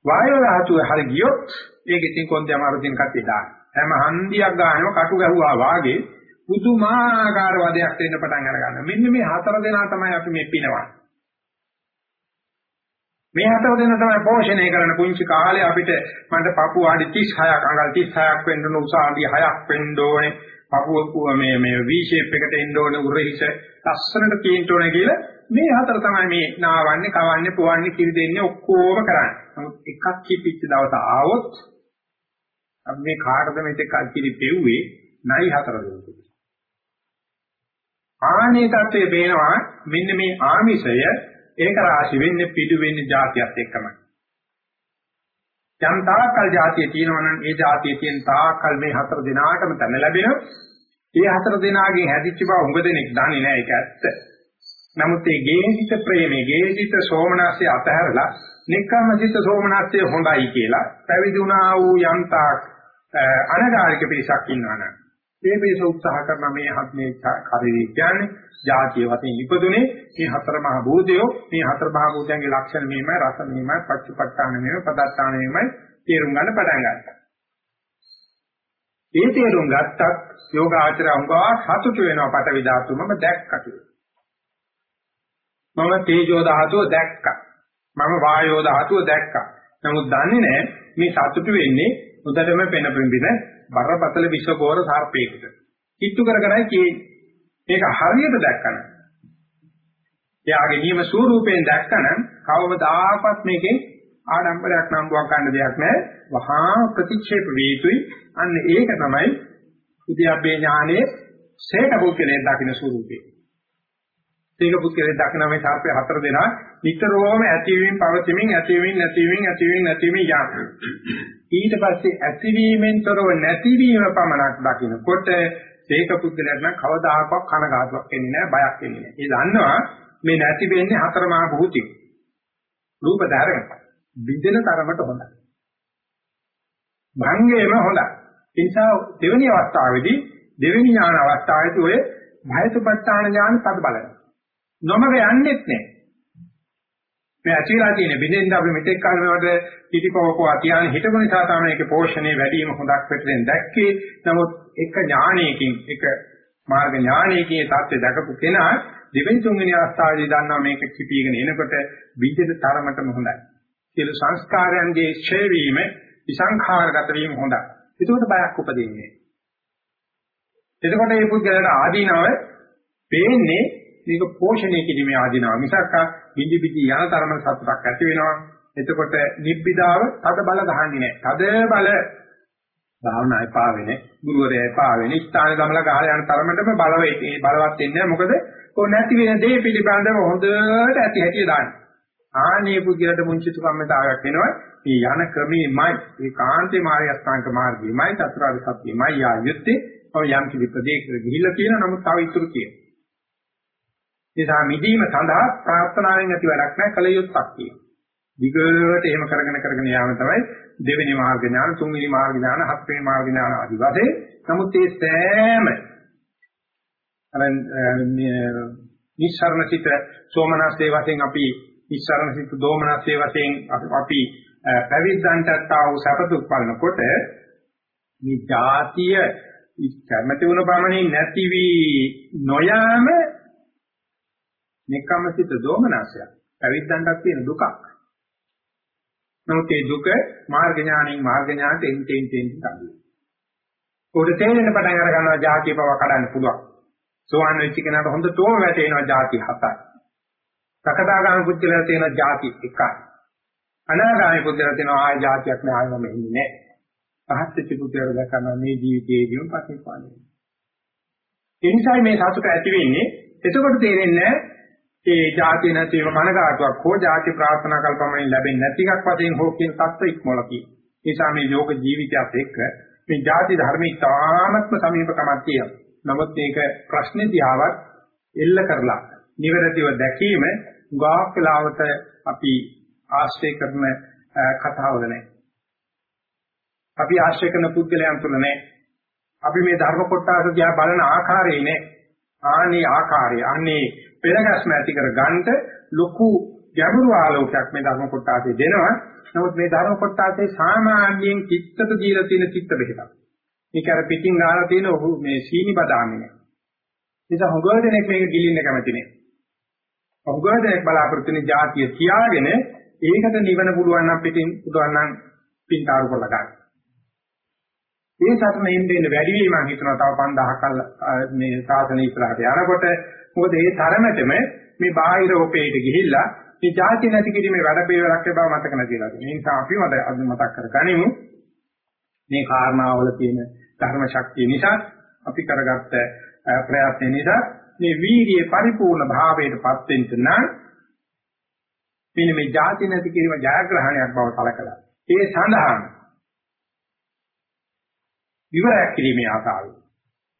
වායව ධාතුව හරි ගියොත් ඒක ඉතින් කොන්දේ අමාරු දින කට්ටිය දාන. හැම හන්දියක් ගන්නව කටු ගැහුවා වාගේ පුදුමාකාර වදයක් දෙන්න පටන් අර ගන්නවා. මෙන්න මේ හතර දෙනා තමයි අපි මේ පිනවන්නේ. මේ හතර දෙනා තමයි පෝෂණය කරන පුංචි කාලේ අපිට මන්ට පපුව ආදි 36ක් අඟල් 36ක් වෙන්න ඕන උස ආදි 6ක් වෙන්න ඕනේ. පපුව මේ මේ V shape එකට එන්න ඕනේ උරහිස ලස්සනට තියෙන්න ඕනේ කියලා මේ හතර තමයි මේ නාවන්නේ, කවන්නේ, පුවන්නේ, කිරි දෙන්නේ ඔක්කොම කරන්නේ. නමුත් එකක් කිපිච්ච දවස ආවොත් අපි මේ කාටද මෙතෙක් අල්කිරි පෙව්වේ? නයි හතර දෙනෙකුට. ආනේ තත්ත්වේ වෙනවා මෙන්න මේ ආමිෂය ඒක රාශි වෙන්නේ පිටු වෙන්නේ જાතියත් එක්කමයි. යම් තාකල් જાතිය තියෙනවා නම් ඒ જાතිය තියෙන තාකල් මේ හතර දිනාටම තැන ලැබෙනවා. මේ හතර දිනාගෙන් හැදිච්ච බව උඟ දෙනෙක් දන්නේ නැහැ ඒක ඇත්ත. නමුත් මේ ගේහිත ප්‍රේමේ ගේහිත සෝමනස්ය අතහැරලා නික්කමසිත සෝමනස්ය හොඳයි කියලා පැවිදි වුණා වූ යන්තාක් අනගාരിക පිරිසක් ඉන්නවනම් මේ පිරිස උත්සාහ කරන මේ හත් මේ කාර්යය කියන්නේ ජාතිය වශයෙන් ඉපදුනේ මේ හතර මහ භූතයෝ මේ හතර මහ භූතයන්ගේ ලක්ෂණ මෙහෙමයි රස මෙහෙමයි පච්චපට්ඨාන මෙහෙමයි පදත්තාන මෙහෙමයි තේරුම් ගන්න පටන් ගන්නවා. ඒ තේරුම් ගත්තත් යෝගාචර අංගවා සතුට වෙනවා පටවි ධාතු මම දැක්කා කියලා. මම තේජෝ ධාතුව දැක්කා. මම වායෝ ධාතුව දැක්කා. නමුත් දන්නේ නැහැ මේ සතුට වෙන්නේ උදටම පෙන පිඹින බරපතල විෂගෝර සර්පයකට. කිට්ටු කර කරයි කියන්නේ. මේක හරියට දැක්කම එයාගේ නියම ස්වරූපයෙන් දැක්කනම් කවමදාකවත් මේකේ ආඩම්බරයක් නම්බුවක් ගන්න දෙයක් නැහැ. වහා ප්‍රතික්ෂේප වේ යුතුයි. අන්න ඒක තමයි උද්‍යප්පේ ඥානයේ සේක පුද්ගලයන් දකින්න ස්වරූපේ. සේක පුද්ගලයන් දකින්න මේ සර්පය හතර දෙනා නිතරම ඇතිවීම පවතිමින් ඇතිවීම නැතිවීම ඇතිවීම නැතිවීම යන. ඊට පස්සේ ඇතිවීමෙන් තොරව නැතිවීම පමණක් දකින්නකොට සේක පුද්ගලයන් නම් කවදාකවත් කනගාටුවක් එන්නේ නැහැ බයක් එන්නේ නැහැ. ඒ දන්නවා මේ නැති වෙන්නේ හතර මහා භූතිය. රූප ධර්ම බින්දෙන තරමට හොඳයි. භංගේම හොඳයි. ඒ නිසා දෙවෙනි අවස්ථාවේදී දෙවෙනි ඥාන අවස්ථාවේදී ඔය භයසුපත්තාන ඥාන පද බලන. නොමග යන්නෙත් නෑ. මේ ඇතිලා තියෙන බින්දෙන්ද අපි මෙතෙක් කල මේවට පිටිපවකෝ අතියාන හිටපු නිසා තමයි ඒකේ පෝෂණය වැඩි වීම හොඳක් පිටින් දැක්කේ. නමුත් එක ඥානයකින් එක මාර්ග ඥානයකින් තත්ත්වය දැකපු කෙනා දෙවෙනි තුන්වෙනි අවස්ථාවේදී දන්නවා මේක කිපීගෙන එනකොට බින්දෙන තරමටම හොඳයි. සියලු සංස්කාරයන්ගේ ඡය වීම විසංඛාරගත වීම හොඳයි. ඒකට බයක් උපදින්නේ. එතකොට මේ පුද්ගලයාට ආදීනව පේන්නේ මේක පෝෂණය කිරීමේ ආදීනව මිසක් බිඳි බිඳි යන තරම සතුටක් ඇති වෙනවා. එතකොට නිබ්බිදාව තද බල ගහන්නේ නැහැ. තද බල භාවනා එපා වෙන්නේ, ගුරුවරයා එපා වෙන්නේ, ස්ථාන ගමල ගහලා යන තරමටම බලවත් බලවත් වෙන්නේ මොකද කො නැති වෙන දේ පිළිබඳව හොඳට ඇති හැටි දාන්න. ආනේ පුද්ගලට මුංචිතු කම්මතාවයක් වෙනවා. මේ යන ක්‍රමෙමයි ඒ කාන්තේ මාර්ග අස්ථාංග මාර්ගයමයි චතුරාර්ය සත්‍යමයි ආයුත්තේ ඔය යම් කිසි ප්‍රදේශයකට ගිහිල්ලා තියෙන නමුත් තව ඉතුරු තියෙන. නිසා මිදීම සඳහා ප්‍රාර්ථනාවෙන් ඇති වැඩක් නැහැ කල යුත්තක් තියෙනවා. දිගට එහෙම කරගෙන කරගෙන යාම තමයි දෙවෙනි මාර්ග ඥාන, තුන්වෙනි මාර්ග ඥාන, හත්වෙනි මාර්ග ඥාන ආදී වශයෙන්. නමුත් මේ සෑම අර නිස්සරණ සිත සෝමනස්සේ වශයෙන් අපි නිස්සරණ සිත දෝමනස්සේ වශයෙන් අපි පැවිද්දන්ටත් ආව සැප දුක් බලනකොට මේ જાතිය කැමැති වුණ පමණින් නැති වී නොයාම නෙක්ඛම්ම සිත දෝමනසය. පැවිද්දන්ටත් තියෙන දුකක්. නමුත් මේ දුක මාර්ග ඥාණයෙන් මාර්ග ඥාණයට එන්ටෙන් ටෙන් තමයි. උඩ තේරෙන පටන් අර ගන්නවා ಜಾති පව කඩන්න පුළුවන්. සෝවාන් වෙච්ච කෙනාට හොඳටම වැටෙනවා ಜಾති හතයි. සකදාගාමී පුද්ගලයා තියෙන ಜಾති එකයි. අනාගාමී පුද්ගලයා තියෙනවා ආය ಜಾතියක් නෑ ආයම මෙන්නේ නෑ. පහත්ති පුද්ගලයා දකන මේ ජීවිතයේදීම පස්සේ පාන්නේ. ඒ නිසායි මේ සතුට ඇති වෙන්නේ. එතකොට තේරෙන්නේ නෑ ඒ જાති නැතිව මනකාටුවක් හෝ જાති ප්‍රාර්ථනා කල්පමණින් ලැබෙන්නේ නැති එකක් වශයෙන් හෝ කියන තත්ත්ව ඉක්මවලකි. නිසා මේ යෝග ජීවිතයත් එක්ක මේ જાති ධර්මී තාමත්ම සමීපකමක් තියෙනවා. නමුත් මේක ප්‍රශ්නේ දිහාවත් එල්ල කරලා නිවැරදිව දැකීම ගාක් කාලවට අපි ආශ්‍රය කරන කතාවල නැහැ. අපි ආශ්‍රය කරන පුද්ගලයන් තුල නැහැ. අපි මේ ධර්ම කොටස දිහා බලන ආකාරයේ නැහැ. ආනේ ආකාරය අනේ පෙරගස්ම ඇති කර ගන්නට ලොකු ගැඹුරු ආලෝකයක් මේ ධර්ම කොටාසේ දෙනවා. නමුත් මේ ධර්ම කොටාසේ සාමාන්‍යයෙන් චිත්තට දීලා තියෙන චිත්ත බෙහෙතක්. මේක අර පිටින් ගාලා තියෙන ඔහු මේ සීනි බදාමේ නෑ. නිසා හොඟ දෙනෙක් මේක ගිලින්න කැමති නෑ. හොඟ දෙනෙක් බලාපොරොත්තු වෙන જાතිය තියාගෙන ඒකට නිවන පුළුවන් නම් පිටින් උදවන්න නම් පින්තාරු කරලා ගන්න. මේ සතන එන්නේ වැඩි වීම මම හිතනවා තව 5000ක් මේ සාසන ඉස්සරහට යනකොට මොකද ඒ තරමටම මේ බාහිර ඕපේට ගිහිල්ලා මේ ಜಾති නැති කිරීමේ වැඩ පිළිවෙලක් බව මතක නැතිලා තියෙනවා. ඒ නිසා අපි අද මතක් කරගනිමු. මේ කාරණාවල තියෙන ධර්ම ශක්තිය නිසා අපි කරගත්ත ප්‍රයත්න නිසා මේ වීර්යයේ පරිපූර්ණ භාවයටපත් වෙන්න නම් මෙන්න මේ ಜಾති නැති කිරීම ජයග්‍රහණයක් බව සලකලා. ඒ සඳහා විවරයක් කිරීමේ ආසාවෙන්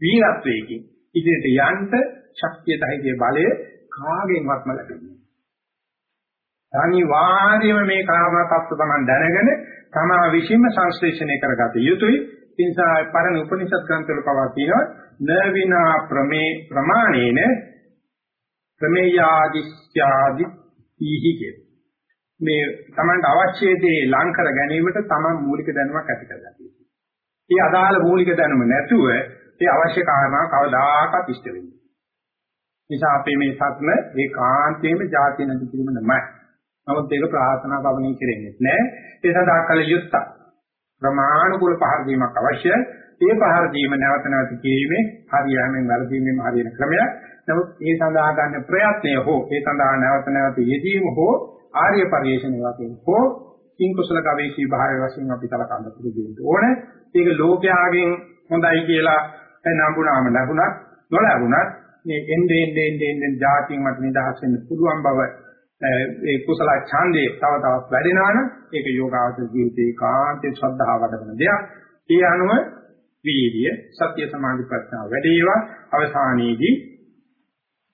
වීරත්වයෙන් ඉදිරියට යන්න ශක්තිය ධෛර්ය බලය කාගෙන්වත්ම ලැබෙන්නේ. අනිවාර්යයෙන්ම මේ කාරණා තත්ත්ව තමයි දැනගෙන තමා විශ්ීම සංශ්ලේෂණය කරගත යුතුයි. ඒ නිසා පරණ උපනිෂද් ග්‍රන්ථවල පවා තියෙනවා න විනා ප්‍රමේ ප්‍රමාණේන ප්‍රමේයාදිත්‍යාදි ඊහි කියලා. මේ Tamanට අවශ්‍ය දේ ලං කර ගැනීමට Taman මූලික දැනුමක් ඇති කරගන්න ඕනේ. මේ අදාළ මූලික දැනුම නැතුව ඒ අවශ්‍ය කාරණා කවදාකවත් ඉෂ්ට වෙන්නේ. නිසා අපේ මේ සත්ම ඒකාන්තයෙන්ම ಜಾති නැති කිරීම නමයි. නමුත් ඒක ප්‍රාර්ථනා භවණී කෙරෙන්නේ නැහැ. ඒ සඳහා කල යුත්තක්. ප්‍රමාණිකුල පහර දීමක් අවශ්‍යයි. ඒ පහර දීම නැවත නැවත කිරීමේ හරියෑමෙන් වැරදීමෙන් හරියන ක්‍රමයක්. නමුත් ඒ සඳහා ගන්න ප්‍රයත්නය හෝ ඒ සඳහා නැවත නැවත යෙදීම හෝ ආර්ය පරිශ්‍රණය වශයෙන් හෝ කිං කුසල ගවේෂී භාවය වශයෙන් අපි තලකන්න පුරුදු වෙන්න ඕනේ. ඒක ලෝකයාගෙන් හොඳයි කියලා නම්බුනාම ලැබුණත් නොලැබුණත් මේ එන්නේ එන්නේ එන්නේ જાතියෙන් මත නිදහස් වෙන්න පුළුවන් බව ඒ කුසල ඡන්දේ තව තවත් වැඩෙනවා නම් ඒක යෝගාවචර ජීවිතේ කාන්තේ ශ්‍රද්ධාව වඩන දෙයක්. ඒ අනුව වීර්ය සත්‍ය සමාධි ප්‍රඥා වැඩේවා අවසානයේදී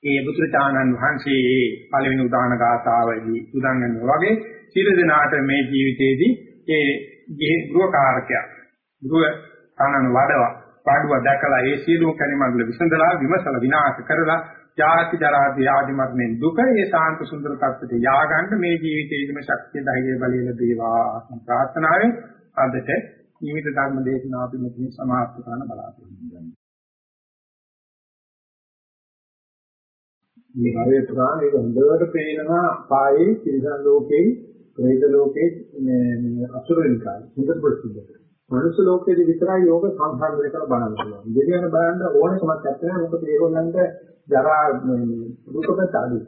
ඒ බුදුරජාණන් වහන්සේ පළවෙනි උදාන ගාථාවේදී උදාන් ගන්නවා වගේ සියලු දෙනාට මේ ජීවිතේදී ඒ ගෘහකාරකයා ගෘහ තනන වඩවා පාඩුව දැකලා ඒ සියලු කණිමග්ල විසඳලා විමසලා විනාශ කරලා ජාති ජරා ව්‍යාධි මරණයෙන් දුක ඒ සාන්ත සුන්දර tattete යාගන්න මේ ජීවිතේදිම ශක්තිය ධෛර්ය බලය ලැබේවා ප්‍රාර්ථනාවෙන් අදට නිමිත ධර්ම දේශනාව අපි මෙතන සමාප්ත කරන්න බලාපොරොත්තු වෙනවා. මේ හරය පුරාණ ඒක හොඳට පේනවා පායේ තිරිසන් ලෝකේ ප්‍රේත ලෝකේ මේ අසුරින්කයි හොඳට ප්‍රසිද්ධ. මනුස්ස ලෝකයේ විතරයි යෝග සංසන්දනය කරලා බලන්න පුළුවන්. දෙවියන් බලන්න ඕනකමක් නැත්නම් මොකද ඒගොල්ලන්ට ජරා දුකකට අඩුයි.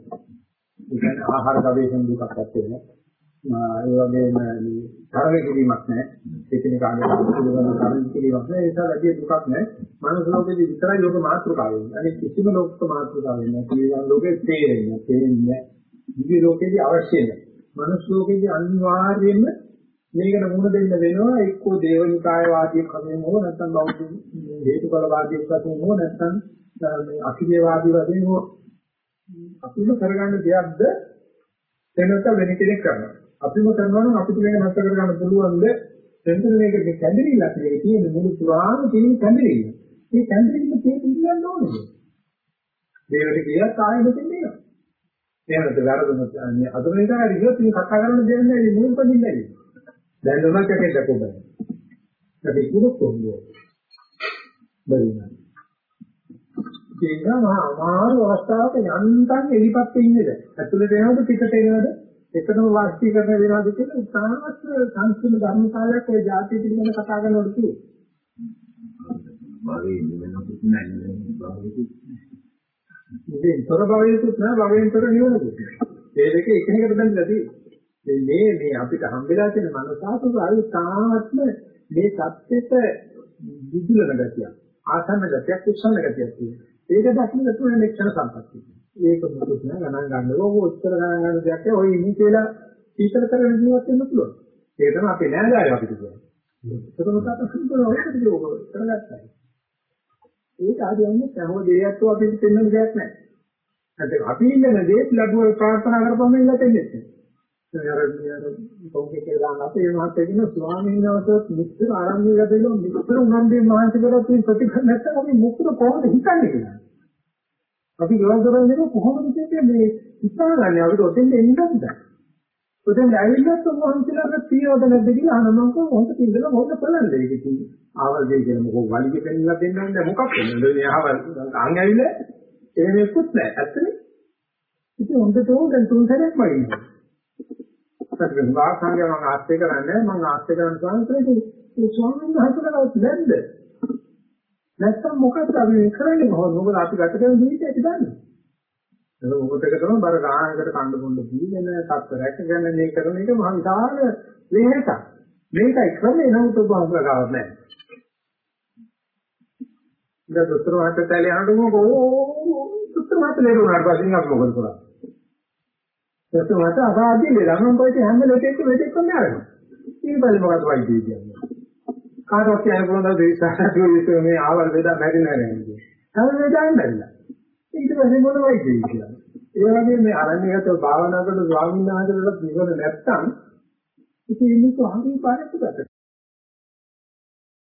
ඒ කියන්නේ ආහාර ගවේෂණ දුකක් නැත්තේ. ඒ වගේම මේ තරග කිරීමක් නැහැ. එකිනෙකාගේ පිළිවෙල තරග කිරීමක් නැහැ. ඒ නිසා වැඩි දුකක් නැහැ. මනස ලෝකෙදි විතරයි ලෝක මාත්‍රකාව වෙන්නේ. අනිත් කිසිම ලෝක මාත්‍රකාව වෙන්නේ නැහැ. පිළිගන්න ලෝකේ තේරෙන්නේ, තේරෙන්නේ. දිව්‍ය ලෝකෙදි අවශ්‍ය නැහැ. මනුස්ස ලෝකෙදි අනිවාර්යයෙන්ම මේකට මුහුණ දෙන්න වෙනවා එක්කෝ දේවනිකාය වාදී ක්‍රමයෙන් හෝ නැත්නම් බෞද්ධ හේතුඵල වාදී ක්‍රමයෙන් හෝ නැත්නම් මේ අකිලේ වාදී වශයෙන් හෝ අපිම කරගන්න දෙයක්ද එනත වෙන කෙනෙක් කරනවා අපිම කරනවා නම් අපිට මේක නැතර කරගන්න පුළුවන්ද එතන මේක මේ කැඳිරිල්ලක් මේක තියෙන මුළු පුරාම තියෙන කැඳිරිල්ල. මේ කැඳිරිල්ල තේ පිළිගන්න ඕනේ. දේවට කියලා ආයෙ මෙතෙන් එනවා. එහෙමද වැරදුනොත් අතුරුනේ තමයි ඉතින් මේ කතා කරන්න දෙන්නේ නැහැ මුලින් පදින්නේ නැහැ. දැන් උනත් කටේ දකෝ බෑ. අපි ඉක්ුණු කොහොමද? බැරිනා. ඒක අමාරු අවස්ථාවක යන්තම් එලිපත් ඉන්නේද? ඇතුළේ වෙනවද පිටට එනවද? එකම වාස්ති කරන වෙනවද කියලා ඉතාමත් සංස්කෘත ධර්මශාලාවක් ඔය જાති පිළිබඳ කතා කරනකොට තියෙනවා. භවයේ නිවෙනකුත් නැහැ භවයේකුත් නැහැ. තොර භවයේකුත් නැහැ භවයෙන් තොර නිවනකුත් නැහැ. මේ දෙක එකිනෙකට බැඳලා තියෙන්නේ. මේ මේ අපිට හම්බෙලා තියෙන මනසාසුර අයි තාමත්ම මේ සත්‍යෙට විදුලන ගතිය. ආසන්න ගතියක් උස්සන ගතියක් තියෙනවා. ඒක දකින්න තුන මෙච්චර සම්පත්තිය. ඒක මොකද නෑ ගණන් ගන්න ඕක උත්තර ගණන් ගන්න දෙයක් නෑ ඔය ඉන්නේ කියලා සීතල කරගෙන ජීවත් වෙන්න පුළුවන් ඒක තමයි අපේ නෑදෑයෝ අපිට කියන්නේ ඒකම තාත සිද්ධ ඔයකට යෝග කරගත්තා ඒක ආදියන්නේ සහෝ දෙයක්ව අපිට දෙන්න දෙයක් නෑ. නැත්නම් අපි ඉන්න දේ ලැබුව ප්‍රාර්ථනා කරපුවම ඉල්ලට එන්නේ නැහැ අර අර පොකේ කියලා අපේ මහත්තයා කියන ස්වාමීන් වහන්සේත් මිත්‍ර ආරම්භය ගදෙලෝ මිත්‍ර උනන්දුවේ මහන්සි කරත් ප්‍රතික්‍රියා නැත්නම් අපි මුක්‍ර කොහොමද හිතන්නේ කියලා. අපි ගෙවල් දොරෙන් දෙන කොහොමද කියන්නේ මේ ඉස්සරහන්නේ අපිට ඔතෙන් එන්නද? ඔතෙන් ඇවිල්ලත් උන්වහන්සේලාට පියවද නැද්ද කියලා අහන මම කොහොමද ඉඳලා මොකද බලන්න ඒක ඉතින් ආවල් දෙය කියලා මොකෝ වලිගෙ පෙන්නලා දෙන්නන්නේ මොකක් වෙනද මේ ආවල් අංග ඇවිල්ලා එහෙම එක්කුත් නැහැ ඇත්තනේ. ඉතින් හොඳට ඕන දැන් තුන් සැරයක් මම ඉන්නවා සත්‍ය වාසංගය මම ආස්තේ කරන්නේ මම ආස්තේ කරන ස්වාමීන් වහන්සේ ස්වාමීන් වහන්සේලාට නැද්ද නැත්තම් මොකක්ද අපි මේ කරන්නේ? කොහොමද? මොකද අපි ගත කරන ජීවිතය අපි දන්නේ. ඒක මොකටද කරන බර ගානකට කණ්ඩ බොන්න දීගෙන තත්ත්ව රැකගෙන මේ කරන එක මහ විශාල වෙහෙසක්. මේකයි ක්‍රමේ නමුත් ඔබ අහුරගාවක් නැහැ. ඉතින් දොස්තර මහත්තයා යනකොට මොකෝ දොස්තර මහත්තයා ලේරුණාට පස්සේ අපි මොකද කරන්නේ? දොස්තර මහත්තයා අසාධ්‍ය ලේරනම් කොයිද හැම ලෙටෙක් වෙටෙක් කොන්නේ අරගෙන. ඊට පස්සේ මොකද වයිද කියන්නේ? කාටවත් කියන්න පුළුවන් දා දෙවිසාරතුනේ මේ ආවල් වේදා මැරෙන්නේ නැහැ නේද? තමයි වේදාන් බැරිලා. ඊට පස්සේ මොන වයිද කියලා. ඒ වගේ මේ අරණ්‍යගත භාවනා කරන ස්වාමීන් වහන්සේලාට නිවන නැත්තම් ඉතින් ඉන්නකෝ හරි පාරක් උඩට.